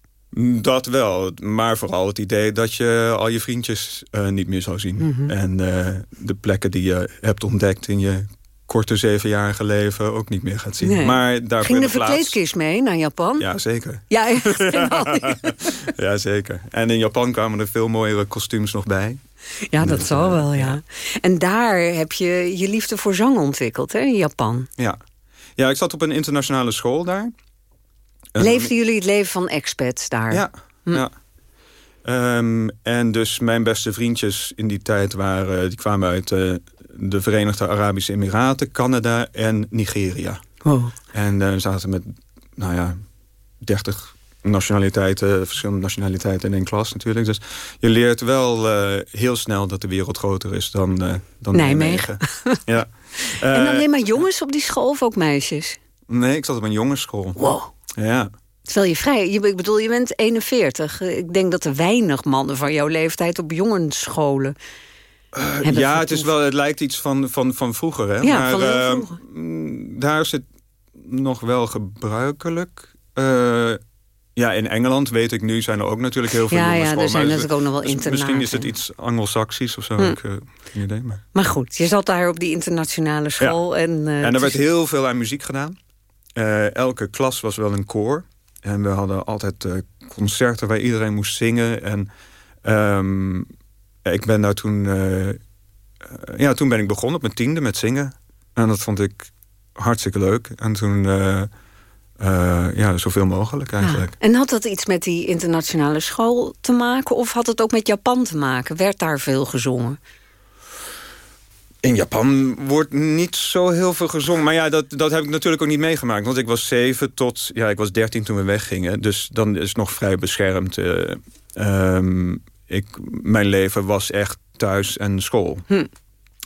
Dat wel, maar vooral het idee dat je al je vriendjes uh, niet meer zou zien. Mhm. Mm -hmm. En uh, de plekken die je hebt ontdekt in je korte zevenjarige leven ook niet meer gaat zien. Nee. Maar daar Ging de verkleedkist mee naar Japan? Ja, zeker. Ja, echt? ja, zeker. En in Japan kwamen er veel mooiere kostuums nog bij. Ja, dat dus, zal wel, ja. En daar heb je je liefde voor zang ontwikkeld, hè, in Japan. Ja. ja, ik zat op een internationale school daar. Leefden jullie het leven van expats daar? Ja, hm. ja. Um, en dus mijn beste vriendjes in die tijd waren... die kwamen uit uh, de Verenigde Arabische Emiraten, Canada en Nigeria. Oh. En uh, zaten met, nou ja, 30 nationaliteiten, verschillende nationaliteiten in één klas natuurlijk. Dus je leert wel uh, heel snel dat de wereld groter is dan, dan Nijmegen. Nijmegen. ja. en alleen maar jongens op die school of ook meisjes? Nee, ik zat op een jongensschool. Wow. Ja. Terwijl je vrij... Je, ik bedoel, je bent 41. Ik denk dat er weinig mannen van jouw leeftijd op jongensscholen... Uh, ja, het, is wel, het lijkt iets van, van, van vroeger. Hè? Ja, maar van uh, vroeger. daar is het nog wel gebruikelijk. Uh, ja, in Engeland weet ik nu zijn er ook natuurlijk heel veel ja, jongens. Ja, er zijn natuurlijk ook nog wel internaten. Misschien is het iets anglo-saxisch of zo. Hm. Ik, geen idee. Maar. maar goed, je zat daar op die internationale school. Ja. En, en er werd heel veel aan muziek gedaan. Uh, elke klas was wel een koor. En we hadden altijd uh, concerten waar iedereen moest zingen. En um, ik ben daar toen... Uh, ja, toen ben ik begonnen op mijn tiende met zingen. En dat vond ik hartstikke leuk. En toen... Ja, zoveel mogelijk eigenlijk. Ja. En had dat iets met die internationale school te maken? Of had het ook met Japan te maken? Werd daar veel gezongen? In Japan wordt niet zo heel veel gezongen. Maar ja, dat, dat heb ik natuurlijk ook niet meegemaakt. Want ik was zeven tot... Ja, ik was dertien toen we weggingen. Dus dan is het nog vrij beschermd. Uh, um, ik, mijn leven was echt thuis en school. Hm.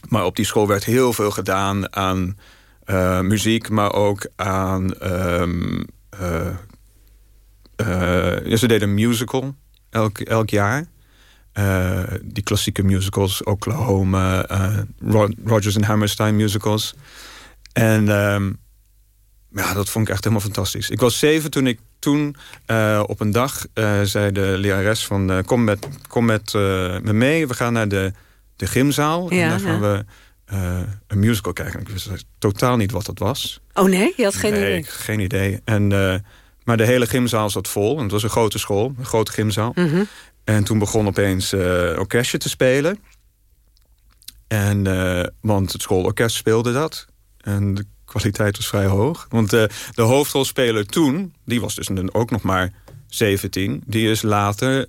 Maar op die school werd heel veel gedaan aan uh, muziek... maar ook aan... Um, uh, ja, ze deden een musical elk, elk jaar... Uh, die klassieke musicals, Oklahoma, uh, Rodgers en Hammerstein musicals. En um, ja, dat vond ik echt helemaal fantastisch. Ik was zeven toen ik toen uh, op een dag zei de lerares van... kom met, kom met me mee, we gaan naar de, de gymzaal. Ja, en dan gaan ja. we een musical kijken. Ik wist totaal niet wat dat was. Oh nee? Je had geen nee, idee? geen idee. En, maar de hele gymzaal zat vol. En het was een grote school, een grote gymzaal. Mm -hmm. En toen begon opeens uh, orkestje te spelen. En, uh, want het schoolorkest speelde dat. En de kwaliteit was vrij hoog. Want uh, de hoofdrolspeler toen, die was dus ook nog maar 17... die is later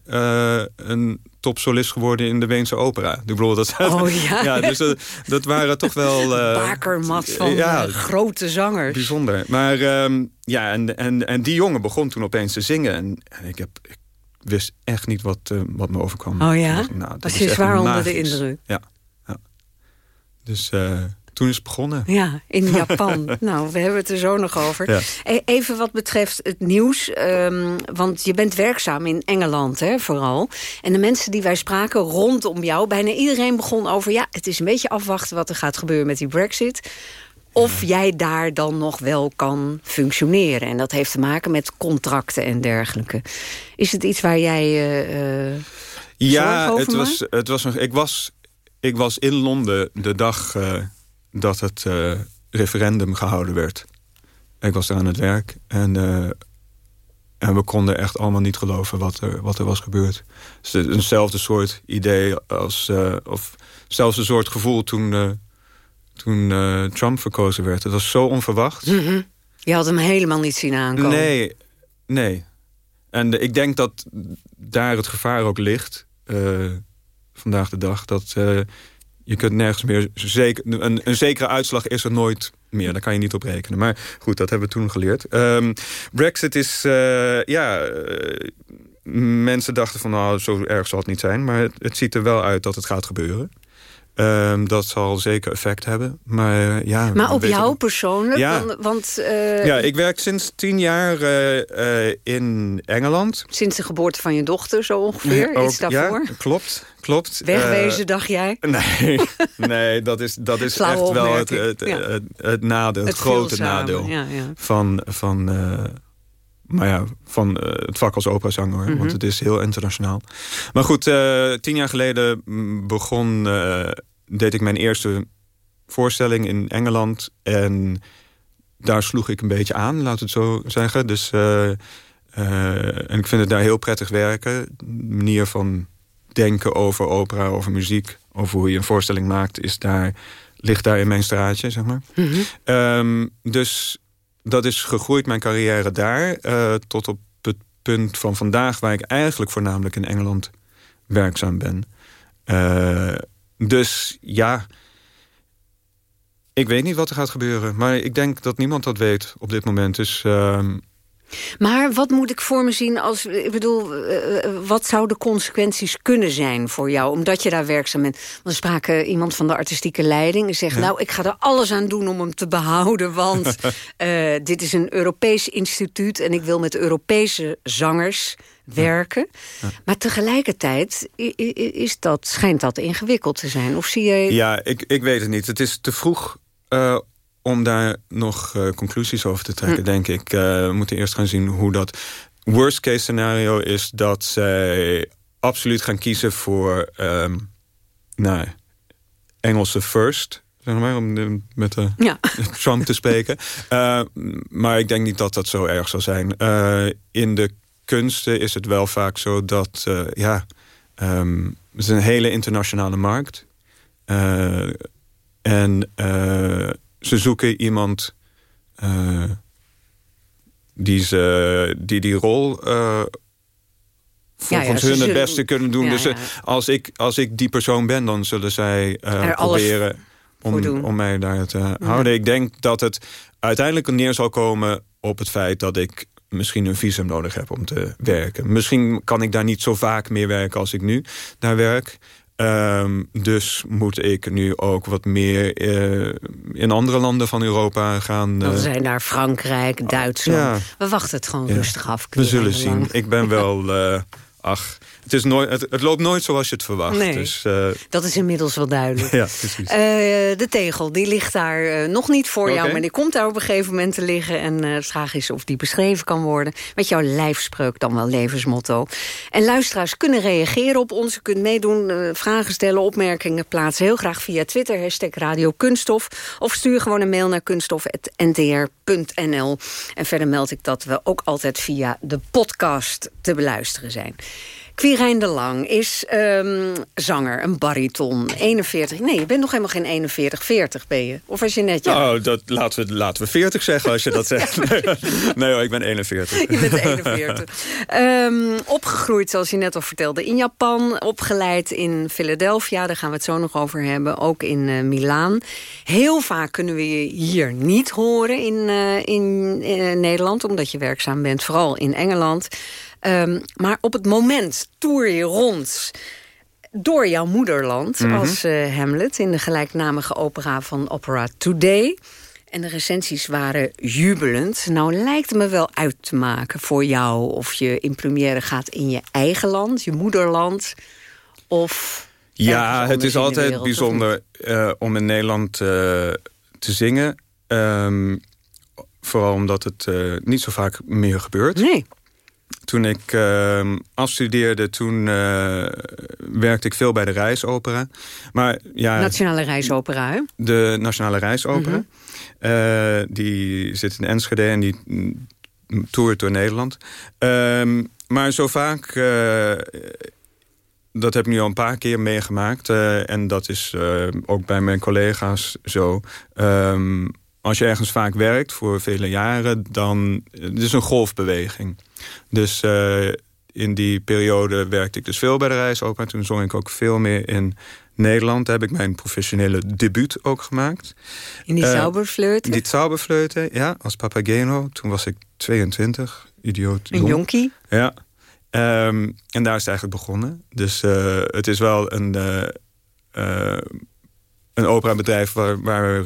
een topsolist geworden in de Weense opera. Ik bedoel, dat, Oh, ja. dus dat, dat waren toch wel... eh, Bakermat van ja, eh, grote zangers. Bijzonder. Maar ehm, ja, en, en, en die jongen begon toen opeens te zingen. En, en ik, heb, ik wist echt niet wat, eh, wat me overkwam. Oh ja? Dacht, nou, Was is je zwaar onder de indruk? Ja. ja. Dus eh, toen is het begonnen. Ja, in Japan. nou, we hebben het er zo nog over. Ja. E- Even wat betreft het nieuws. ehm, want je bent werkzaam in Engeland, hè, vooral. En de mensen die wij spraken rondom jou... bijna iedereen begon over... ja, het is een beetje afwachten wat er gaat gebeuren met die brexit. Of jij daar dan nog wel kan functioneren. En dat heeft te maken met contracten en dergelijke. Is het iets waar jij eh, Ja, het was, het was nog, ik, was, ik was in Londen de dag eh, dat het referendum gehouden werd. Ik was daar aan het werk en, en we konden echt allemaal niet geloven wat er, wat er was gebeurd. Dus het- eenzelfde soort idee als, of zelfs een soort gevoel toen, toen eh, Trump verkozen werd. Het was zo onverwacht. Mhm. Je had hem helemaal niet zien aankomen. Nee, nee. En ik denk dat daar het gevaar ook ligt, eh, vandaag de dag. Dat eh, je kunt nergens meer zeker... Een, een zekere uitslag is er nooit meer. Daar kan je niet op rekenen. Maar goed, dat hebben we toen geleerd. Ehm, Brexit is, ja... mensen dachten van, nou, zo erg zal het niet zijn. Maar het, het ziet er wel uit dat het gaat gebeuren. Ehm, dat zal zeker effect hebben. Maar eh, ja... Maar op jou persoonlijk? Ja. Want, want, eh, ja, ik werk sinds tien jaar eh, in Engeland. Sinds de geboorte van je dochter zo ongeveer? Ook- Iets daarvoor? Ja, klopt, klopt. Wegwezen, dacht jij? Nee, nee dat is, dat is echt wel het, het, ja. het, het nadeel, het, grote nadeel ja, ja. van, van, maar ja, van eh, het vak als operazanger. Mhm. Want het is heel internationaal. Maar goed, eh, tien jaar geleden mm, begon, eh, deed ik mijn eerste voorstelling in Engeland. En daar sloeg ik een beetje aan, laat het zo zeggen. Dus, en ik vind het daar heel prettig werken. De manier van denken over opera, over muziek... over hoe je een voorstelling maakt, is daar, ligt daar in mijn straatje, zeg maar. Mhm. Ehm, dus dat is gegroeid, mijn carrière daar... eh, tot op het punt van vandaag... waar ik eigenlijk voornamelijk in Engeland werkzaam ben. Eh, dus ja... Ik weet niet wat er gaat gebeuren. Maar ik denk dat niemand dat weet op dit moment. Dus ehm, Maar wat moet ik voor me zien als... Ik bedoel, eh, eh, wat zouden de consequenties kunnen zijn voor jou... omdat je daar werkzaam bent? Want we spraken iemand van de artistieke leiding... en zegt, Ja. nou, ik ga er alles aan doen om hem te behouden... want eh, dit is een Europees instituut... en ik wil met Europese zangers werken. Maar tegelijkertijd is dat, schijnt dat ingewikkeld te zijn. Of zie je... ja, ik, ik weet het niet. Het is te vroeg om daar nog eh, conclusies over te trekken, Hm. denk ik. Eh, we moeten eerst gaan zien hoe dat... Worst case scenario is dat zij absoluut gaan kiezen voor... nou, Engelse first... Zeg maar, om de- met de Ja. Trump te spreken. Eh, maar ik denk niet dat dat zo erg zal zijn. In de kunsten is het wel vaak zo dat... ja, ehm, het is een hele internationale markt. En ze zoeken iemand... eh, die, ze, die die rol... volgens ze hun het beste kunnen doen. Ja, dus eh, als, ik, als ik die persoon ben, dan zullen zij proberen om, om mij daar te houden. Ik denk dat het uiteindelijk neer zal komen op het feit dat ik misschien een visum nodig heb om te werken. Misschien kan ik daar niet zo vaak meer werken als ik nu daar werk. Ehm, dus moet ik nu ook wat meer eh, in andere landen van Europa gaan. Dan eh, zijn daar Frankrijk, Duitsland. Ja. We wachten het gewoon ja. rustig af. We zullen zien. lang. Ik ben wel... eh, ach, het, is nooit, het, het loopt nooit zoals je het verwacht. Nee. Dus, eh, Dat is inmiddels wel duidelijk. ja, precies. Eh, de tegel, die ligt daar eh, nog niet voor jou... Maar die komt daar op een gegeven moment te liggen. En de vraag is of die beschreven kan worden... met jouw lijfspreuk, dan wel levensmotto. En luisteraars kunnen reageren op ons. Je kunt meedoen, vragen stellen, opmerkingen plaatsen. Heel graag via Twitter, hashtag Radio Kunststof. Of stuur gewoon een mail naar kunststof.ntr.nl. En verder meld ik dat we ook altijd via de podcast te beluisteren zijn. Quirijn de Lang is um, zanger, een bariton. 41. Nee, je bent nog helemaal geen 41, 40 ben je. Of was je net... Ja. Nou, dat, laten, we, laten we 40 zeggen als je dat zegt. nee hoor, ik ben 41. Je bent 41. um, opgegroeid, zoals je net al vertelde, in Japan. Opgeleid in Philadelphia, daar gaan we het zo nog over hebben. Ook in uh, Milaan. Heel vaak kunnen we je hier niet horen in, uh, in uh, Nederland... omdat je werkzaam bent, vooral in Engeland... Um, maar op het moment toer je rond door jouw moederland Mhm. als uh, Hamlet... in de gelijknamige opera van Opera Today. En de recensies waren jubelend. Nou lijkt het me wel uit te maken voor jou... of je in première gaat in je eigen land, je moederland... of Ja, het is altijd wereld, bijzonder uh, om in Nederland uh, te zingen. Um, vooral omdat het uh, niet zo vaak meer gebeurt. Nee. Toen ik uh, afstudeerde, toen uh, werkte ik veel bij de Reisopera. Maar, ja, Nationale Reisopera, hè? De Nationale Reisopera. Mhm. Mm -hmm. die zit in Enschede en die toert door Nederland. Um, maar zo vaak uh, dat heb ik nu al een paar keer meegemaakt. En dat is ook bij mijn collega's zo. Um, als je ergens vaak werkt voor vele jaren, dan het is een golfbeweging. Dus uh, in die periode werkte ik dus veel bij de reisopera. Toen zong ik ook veel meer in Nederland. Daar heb ik mijn professionele debuut ook gemaakt. In die uh, Zauberfleuten? Die Zauberfleuten, ja, als Papageno. Toen was ik 22, idioot. Een jonkie? Ja. Um, en daar is het eigenlijk begonnen. Dus uh, het is wel een, uh, een operabedrijf waar... Waar,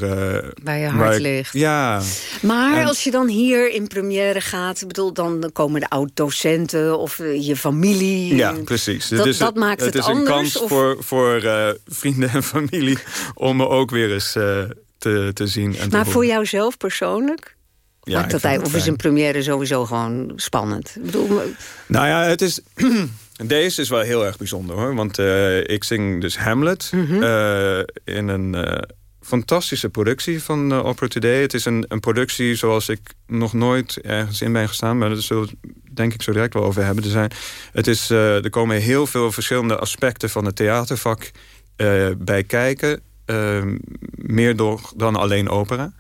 waar je hart waar ligt. Ja. Maar en, als je dan hier in première gaat... Bedoel, dan komen de oud-docenten of je familie. Ja, precies. Dat, dus dat maakt het, het, het is anders? een kans of? voor, voor vrienden en familie... om me ook weer eens te, te zien en Maar te voor jouzelf persoonlijk? Ja, Maakt dat hij, of is een première sowieso gewoon spannend? Ik bedoel, nou ja, het is... Deze is wel heel erg bijzonder hoor. Want uh, ik zing dus Hamlet Mhm. mm -hmm. uh, in een uh, fantastische productie van Opera Today. Het is een, een, productie zoals ik nog nooit ergens in ben gestaan. Maar daar zullen we denk ik zo direct wel over hebben. Er, zijn, het is, er komen heel veel verschillende aspecten van het theatervak bij kijken. meer door, dan alleen opera.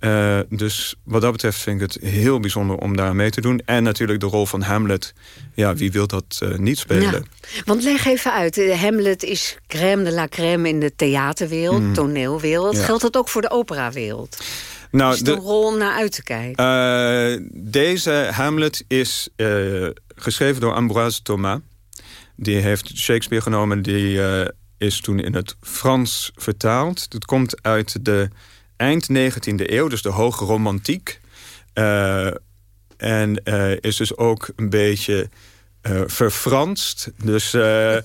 Uh, dus wat dat betreft vind ik het heel bijzonder om daar mee te doen. En natuurlijk de rol van Hamlet. Ja, wie wil dat uh, niet spelen? Ja. Want leg even uit. Hamlet is crème de la crème in de theaterwereld, mm. toneelwereld. Ja. Geldt dat ook voor de operawereld? Nou, is het een rol om naar uit te kijken? Uh, deze Hamlet is geschreven door Ambroise Thomas. Die heeft Shakespeare genomen. Die is toen in het Frans vertaald. Het komt uit de eind 19e eeuw, dus de hoge romantiek. Uh, en uh, is dus ook een beetje uh, verfranst. Dus de,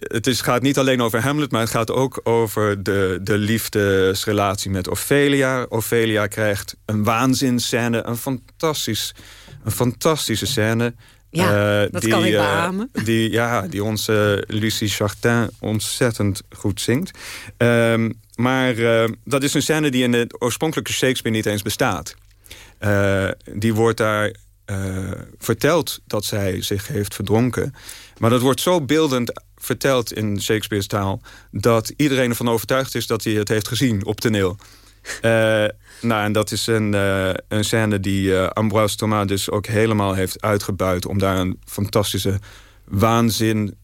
het is, gaat niet alleen over Hamlet, maar het gaat ook over de, de liefdesrelatie met Ophelia. Ophelia krijgt een waanzinscène, een, fantastisch, een fantastische scène. Ja, dat die, kan ik beamen. die, ja, die onze Lucie Chartin ontzettend goed zingt. Um, maar uh, dat is een scène die in de oorspronkelijke Shakespeare niet eens bestaat. Uh, die wordt daar uh, verteld dat zij zich heeft verdronken. Maar dat wordt zo beeldend verteld in Shakespeare's taal... dat iedereen ervan overtuigd is dat hij het heeft gezien op toneel. nou, en dat is een, een scène die Ambroise Thomas dus ook helemaal heeft uitgebuit... om daar een fantastische waanzin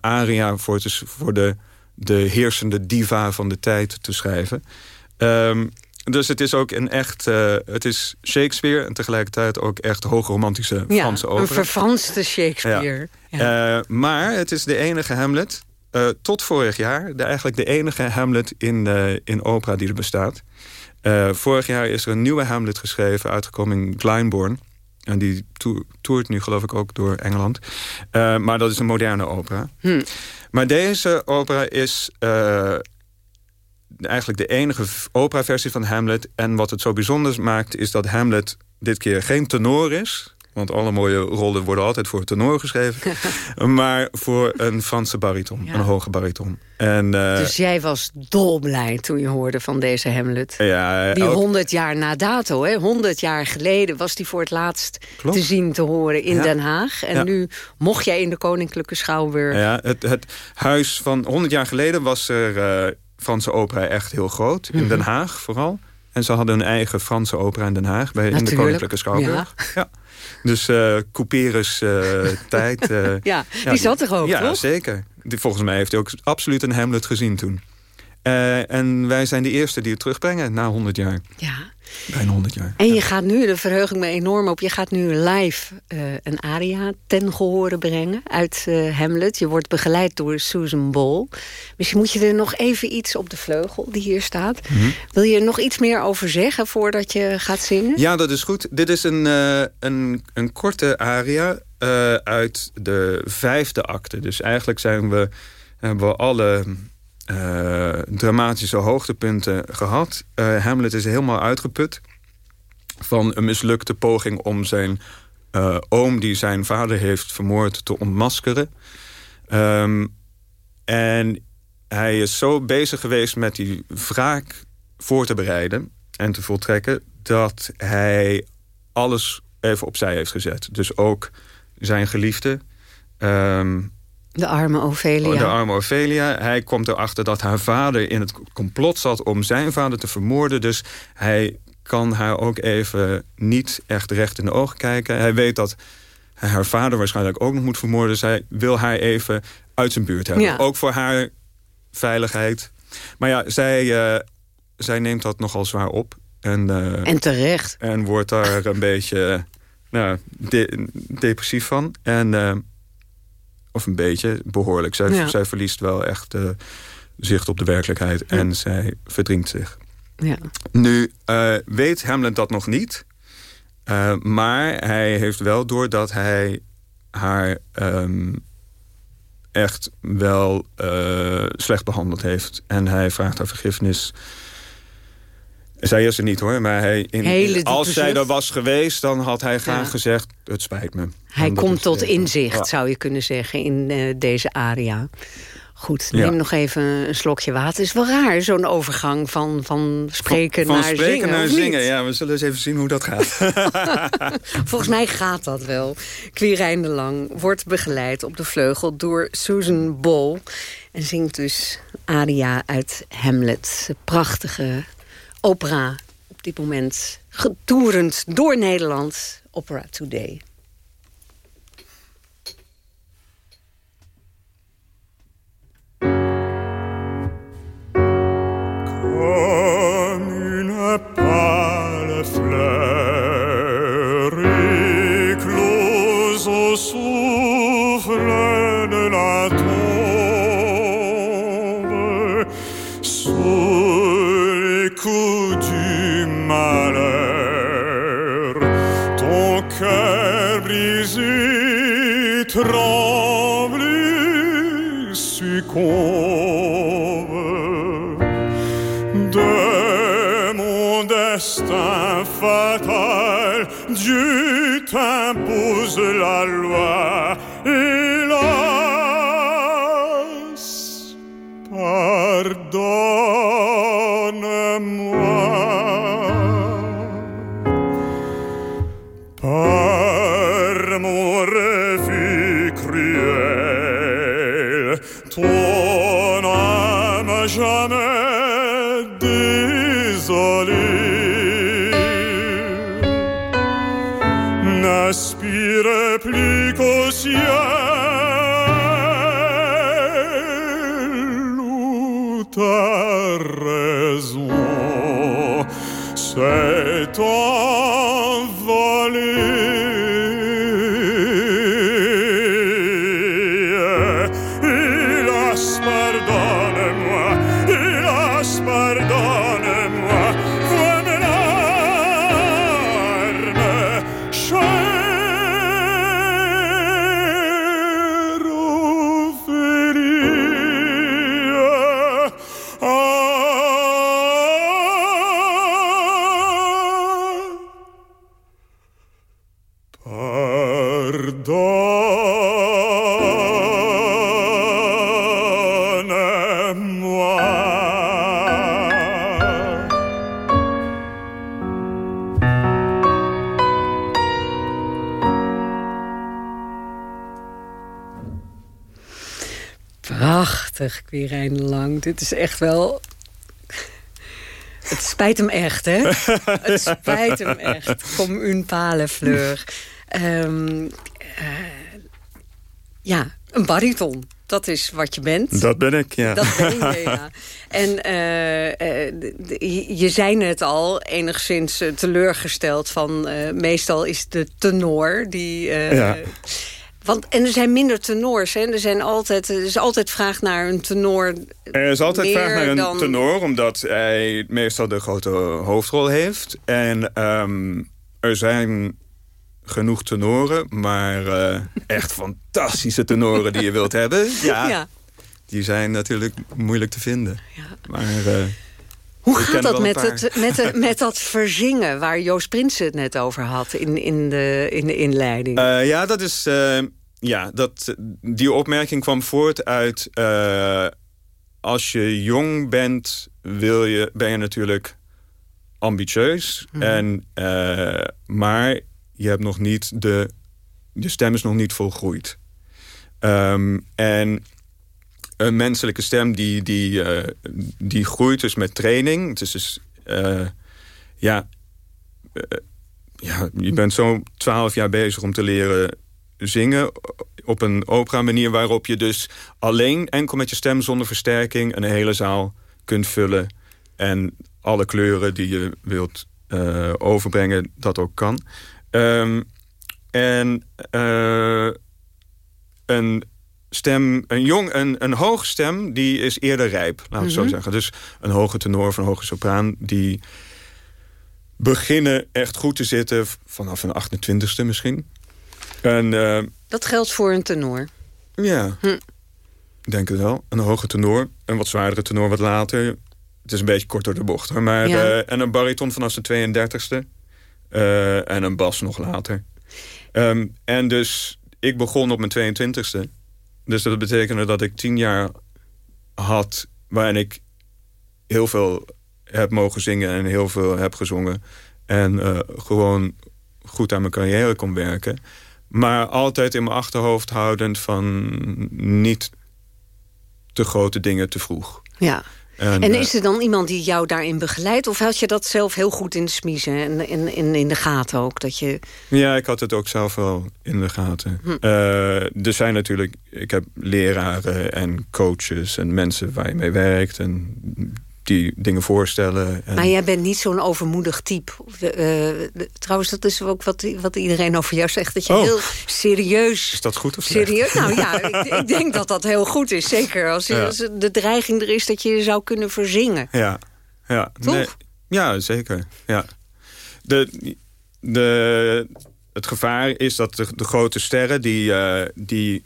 aria voor, te, voor de de heersende diva van de tijd te schrijven. Um, dus het is ook een echt... Uh, het is Shakespeare en tegelijkertijd ook echt hoogromantische ja, Franse opera. een verfranste Shakespeare. Ja. Ja. Uh, maar het is de enige Hamlet, uh, tot vorig jaar... De, eigenlijk de enige Hamlet in, in opera die er bestaat. vorig jaar is er een nieuwe Hamlet geschreven, uitgekomen in Glyndebourne. En die to toert nu geloof ik ook door Engeland. maar dat is een moderne opera. Hm. Maar deze opera is uh, eigenlijk de enige operaversie van Hamlet. En wat het zo bijzonder maakt is dat Hamlet dit keer geen tenor is. Want alle mooie rollen worden altijd voor het tenor geschreven. maar voor een Franse bariton, een hoge bariton. En, uh, dus jij was dolblij toen je hoorde van deze Hamlet. Ja, die honderd jaar na dato, hè? 100 jaar geleden was die voor het laatst te zien, te horen in Den Haag. En nu mocht jij in de Koninklijke Schouwburg. Ja, het, het huis van 100 jaar geleden was er uh, Franse opera echt heel groot. In mhm. Den Haag vooral. En ze hadden een eigen Franse opera in Den Haag, bij, in de Koninklijke Schouwburg. Ja. Dus uh, Couperus uh, tijd. Uh, ja, die zat er ook, Ja, toch? zeker. Volgens mij heeft hij ook absoluut een Hamlet gezien toen. En wij zijn de eerste die het terugbrengen na 100 jaar. Ja. Bijna 100 jaar. En je gaat nu, daar verheug ik me enorm op... je gaat nu live uh, een aria ten gehore brengen uit uh, Hamlet. Je wordt begeleid door Susan Ball. Misschien moet je er nog even iets op de vleugel die hier staat. Mm -hmm. Wil je er nog iets meer over zeggen voordat je gaat zingen? Ja, dat is goed. Dit is een, een, een korte aria uit de vijfde acte. Dus eigenlijk zijn we, hebben we alle dramatische hoogtepunten gehad. Uh, Hamlet is helemaal uitgeput van een mislukte poging om zijn uh, oom... die zijn vader heeft vermoord, te ontmaskeren. Um, en hij is zo bezig geweest met die wraak voor te bereiden... en te voltrekken, dat hij alles even opzij heeft gezet. Dus ook zijn geliefde... Um, de arme Ophelia. De arme Ophelia. Hij komt erachter dat haar vader in het complot zat om zijn vader te vermoorden. Dus hij kan haar ook even niet echt recht in de ogen kijken. Hij weet dat haar vader waarschijnlijk ook nog moet vermoorden. Zij wil haar even uit zijn buurt hebben. Ja. Ook voor haar veiligheid. Maar ja, zij, uh, zij neemt dat nogal zwaar op. En, uh, en terecht. En wordt daar een beetje nou, de depressief van. En... Uh, of een beetje, behoorlijk. Zij, Ja. zij verliest wel echt eh, zicht op de werkelijkheid. En zij verdrinkt zich. Ja. Nu eh, weet Hamlet dat nog niet. Eh, maar hij heeft wel door dat hij haar ehm, echt wel slecht behandeld heeft. En hij vraagt haar vergiffenis. Zij is er niet hoor, maar hij, in, als zij er was geweest... dan had hij graag Ja. gezegd, het spijt me. Hij komt tot even- inzicht, Ja. zou je kunnen zeggen, in eh, deze aria. Goed, Ja. neem nog even een slokje water. Het is wel raar, zo'n overgang van, van spreken Van naar spreken zingen. naar zingen, ja, we zullen eens even zien hoe dat gaat. Volgens mij gaat dat wel. Quirijn de Lang wordt begeleid op de vleugel door Susan Bol. En zingt dus aria uit Hamlet. Prachtige opera op dit moment. Getoerend door Nederland. Opera Today. Comme Dieu t'impose la loi. Hélas, pardonne-moi. 80, Quirijn Lang. Dit is echt wel... Het spijt hem echt, hè? het spijt hem echt. Kom une fleur. Ehm, eh, ja, een bariton. Dat is wat je bent. Dat ben ik, ja. Dat ben je, ja. En eh, eh, je zijn het al enigszins teleurgesteld van... meestal is de tenor die... Want, en er zijn minder tenors. Hè? Er, zijn altijd, er is altijd vraag naar een tenor. Er is altijd vraag naar een dan... tenor, omdat hij meestal de grote hoofdrol heeft. En um, er zijn genoeg tenoren, maar uh, echt fantastische tenoren die je wilt hebben. Ja, ja, Die zijn natuurlijk moeilijk te vinden. Ja. Maar... Uh, hoe gaat dat met, het, met, de, met dat verzingen waar Joost Prins het net over had in, in, de, in de inleiding? Uh, ja, dat is, uh, ja dat, die opmerking kwam voort uit... Uh, als je jong bent, wil je, ben je natuurlijk ambitieus. Mm. En, maar je hebt nog niet de... De stem is nog niet volgroeid. Um, en een menselijke stem die, die, uh, die groeit dus met training. Het is dus, uh, ja, uh, ja, je bent zo twaalf jaar bezig om te leren zingen op een opera manier waarop je dus alleen enkel met je stem zonder versterking een hele zaal kunt vullen en alle kleuren die je wilt overbrengen dat ook kan. Um, en een stem, een jong, een, een hoge stem, die is eerder rijp, laten we mm zo mhm. zeggen. Dus een hoge tenor of een hoge sopraan, die beginnen echt goed te zitten vanaf een 28ste misschien. En, uh, dat geldt voor een tenor? Ja, hm. ik denk het wel. Een hoge tenor, een wat zwaardere tenor wat later. Het is een beetje kort door de bocht. Hoor. Maar, uh, en een bariton vanaf zijn 32ste. Uh, eh, en een bas nog later. Um, en dus ik begon op mijn 22ste. Dus dat betekende dat ik tien jaar had waarin ik heel veel heb mogen zingen en heel veel heb gezongen. En uh, gewoon goed aan mijn carrière kon werken. Maar altijd in mijn achterhoofd houdend van niet te grote dingen te vroeg. Ja. En, en, is er dan iemand die jou daarin begeleidt? Of had je dat zelf heel goed in de smiezen en in, in, in de gaten ook? Dat je... Ja, ik had het ook zelf wel in de gaten. Hm. Uh, er zijn natuurlijk... Ik heb leraren en coaches en mensen waar je mee werkt... en die dingen voorstellen. En... Maar jij bent niet zo'n overmoedig type. Uh, trouwens, dat is ook wat, wat iedereen over jou zegt. Dat je oh. heel serieus... Is dat goed of serieus? Nou ja, ik, ik, denk dat dat heel goed is. Zeker als, als, de dreiging er is dat je zou kunnen verzingen. Ja, ja. Nee, ja zeker. Ja. De, de, het gevaar is dat de, de grote sterren... die, uh, die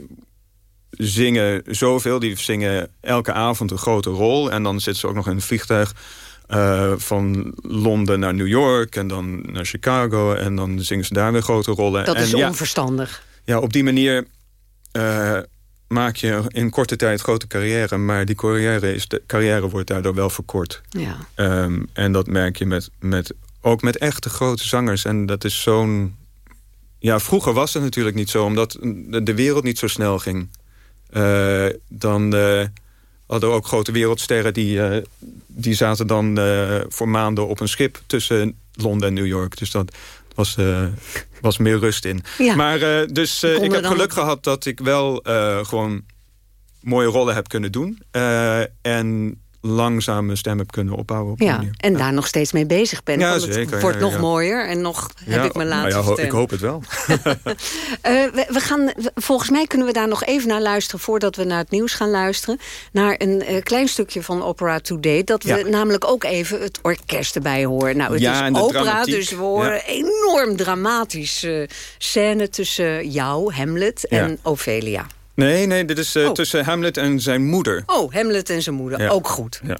zingen zoveel. Die zingen elke avond een grote rol. En dan zitten ze ook nog in een vliegtuig uh, van Londen naar New York... en dan naar Chicago. En dan zingen ze daar weer grote rollen. Dat en is onverstandig. Ja, op die manier uh, maak je in korte tijd grote carrière... maar die carrière, is de, carrière wordt daardoor wel verkort. Ja. Um, en dat merk je met, met, ook met echte grote zangers. En dat is zo'n... Ja, vroeger was het natuurlijk niet zo... omdat de wereld niet zo snel ging. Uh, dan uh, hadden we ook grote wereldsterren... die, uh, die zaten dan voor maanden op een schip tussen Londen en New York. Dus dat was, was meer rust in. Ja. Maar dus ik heb geluk gehad dat ik wel gewoon mooie rollen heb kunnen doen. en langzaam mijn stem heb kunnen opbouwen. Op ja, en daar nog steeds mee bezig ben. Ja, zeker. Het wordt nog mooier en nog heb ik mijn laatste ja, Ik hoop het wel. uh, we, we, gaan, volgens mij kunnen we daar nog even naar luisteren... voordat we naar het nieuws gaan luisteren. Naar een uh, klein stukje van Opera Today. Dat we namelijk ook even het orkest erbij horen. Nou, het is opera, dus we horen enorm dramatische scène... tussen jou, Hamlet en Ophelia. Nee, nee, dit is uh, tussen Hamlet en zijn moeder. Oh, Hamlet en zijn moeder. Ja. Ook goed. Ja.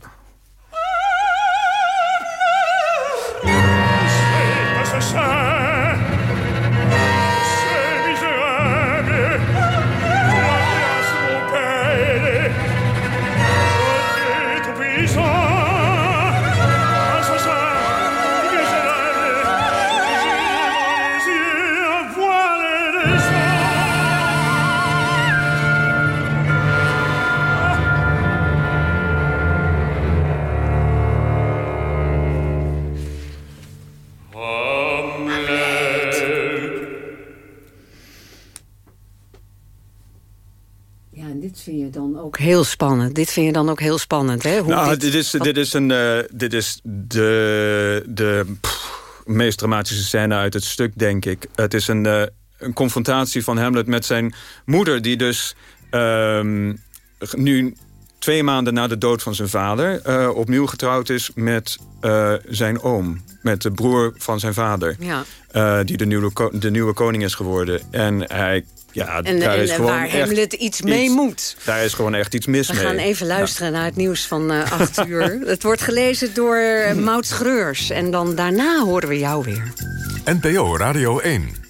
Vind je dan ook heel spannend. Dit vind je dan ook heel spannend, hè? Hoe nou, dit, dit, is, wat- dit is, een, eh, dit is de, de pff, meest dramatische scène uit het stuk, denk ik. Het is een, eh, een confrontatie van Hamlet met zijn moeder... die dus ehm, nu twee maanden na de dood van zijn vader... eh, opnieuw getrouwd is met zijn oom. Met de broer van zijn vader. Ja. die de nieuwe, de nieuwe koning is geworden. En hij... Ja, En, daar en is gewoon waar echt Hamlet iets mee moet. Daar is gewoon echt iets mis We mee. gaan even luisteren naar het nieuws van eh 8 uur. Het wordt gelezen door eh, Maud Schreurs. En dan daarna horen we jou weer. NPO Radio 1.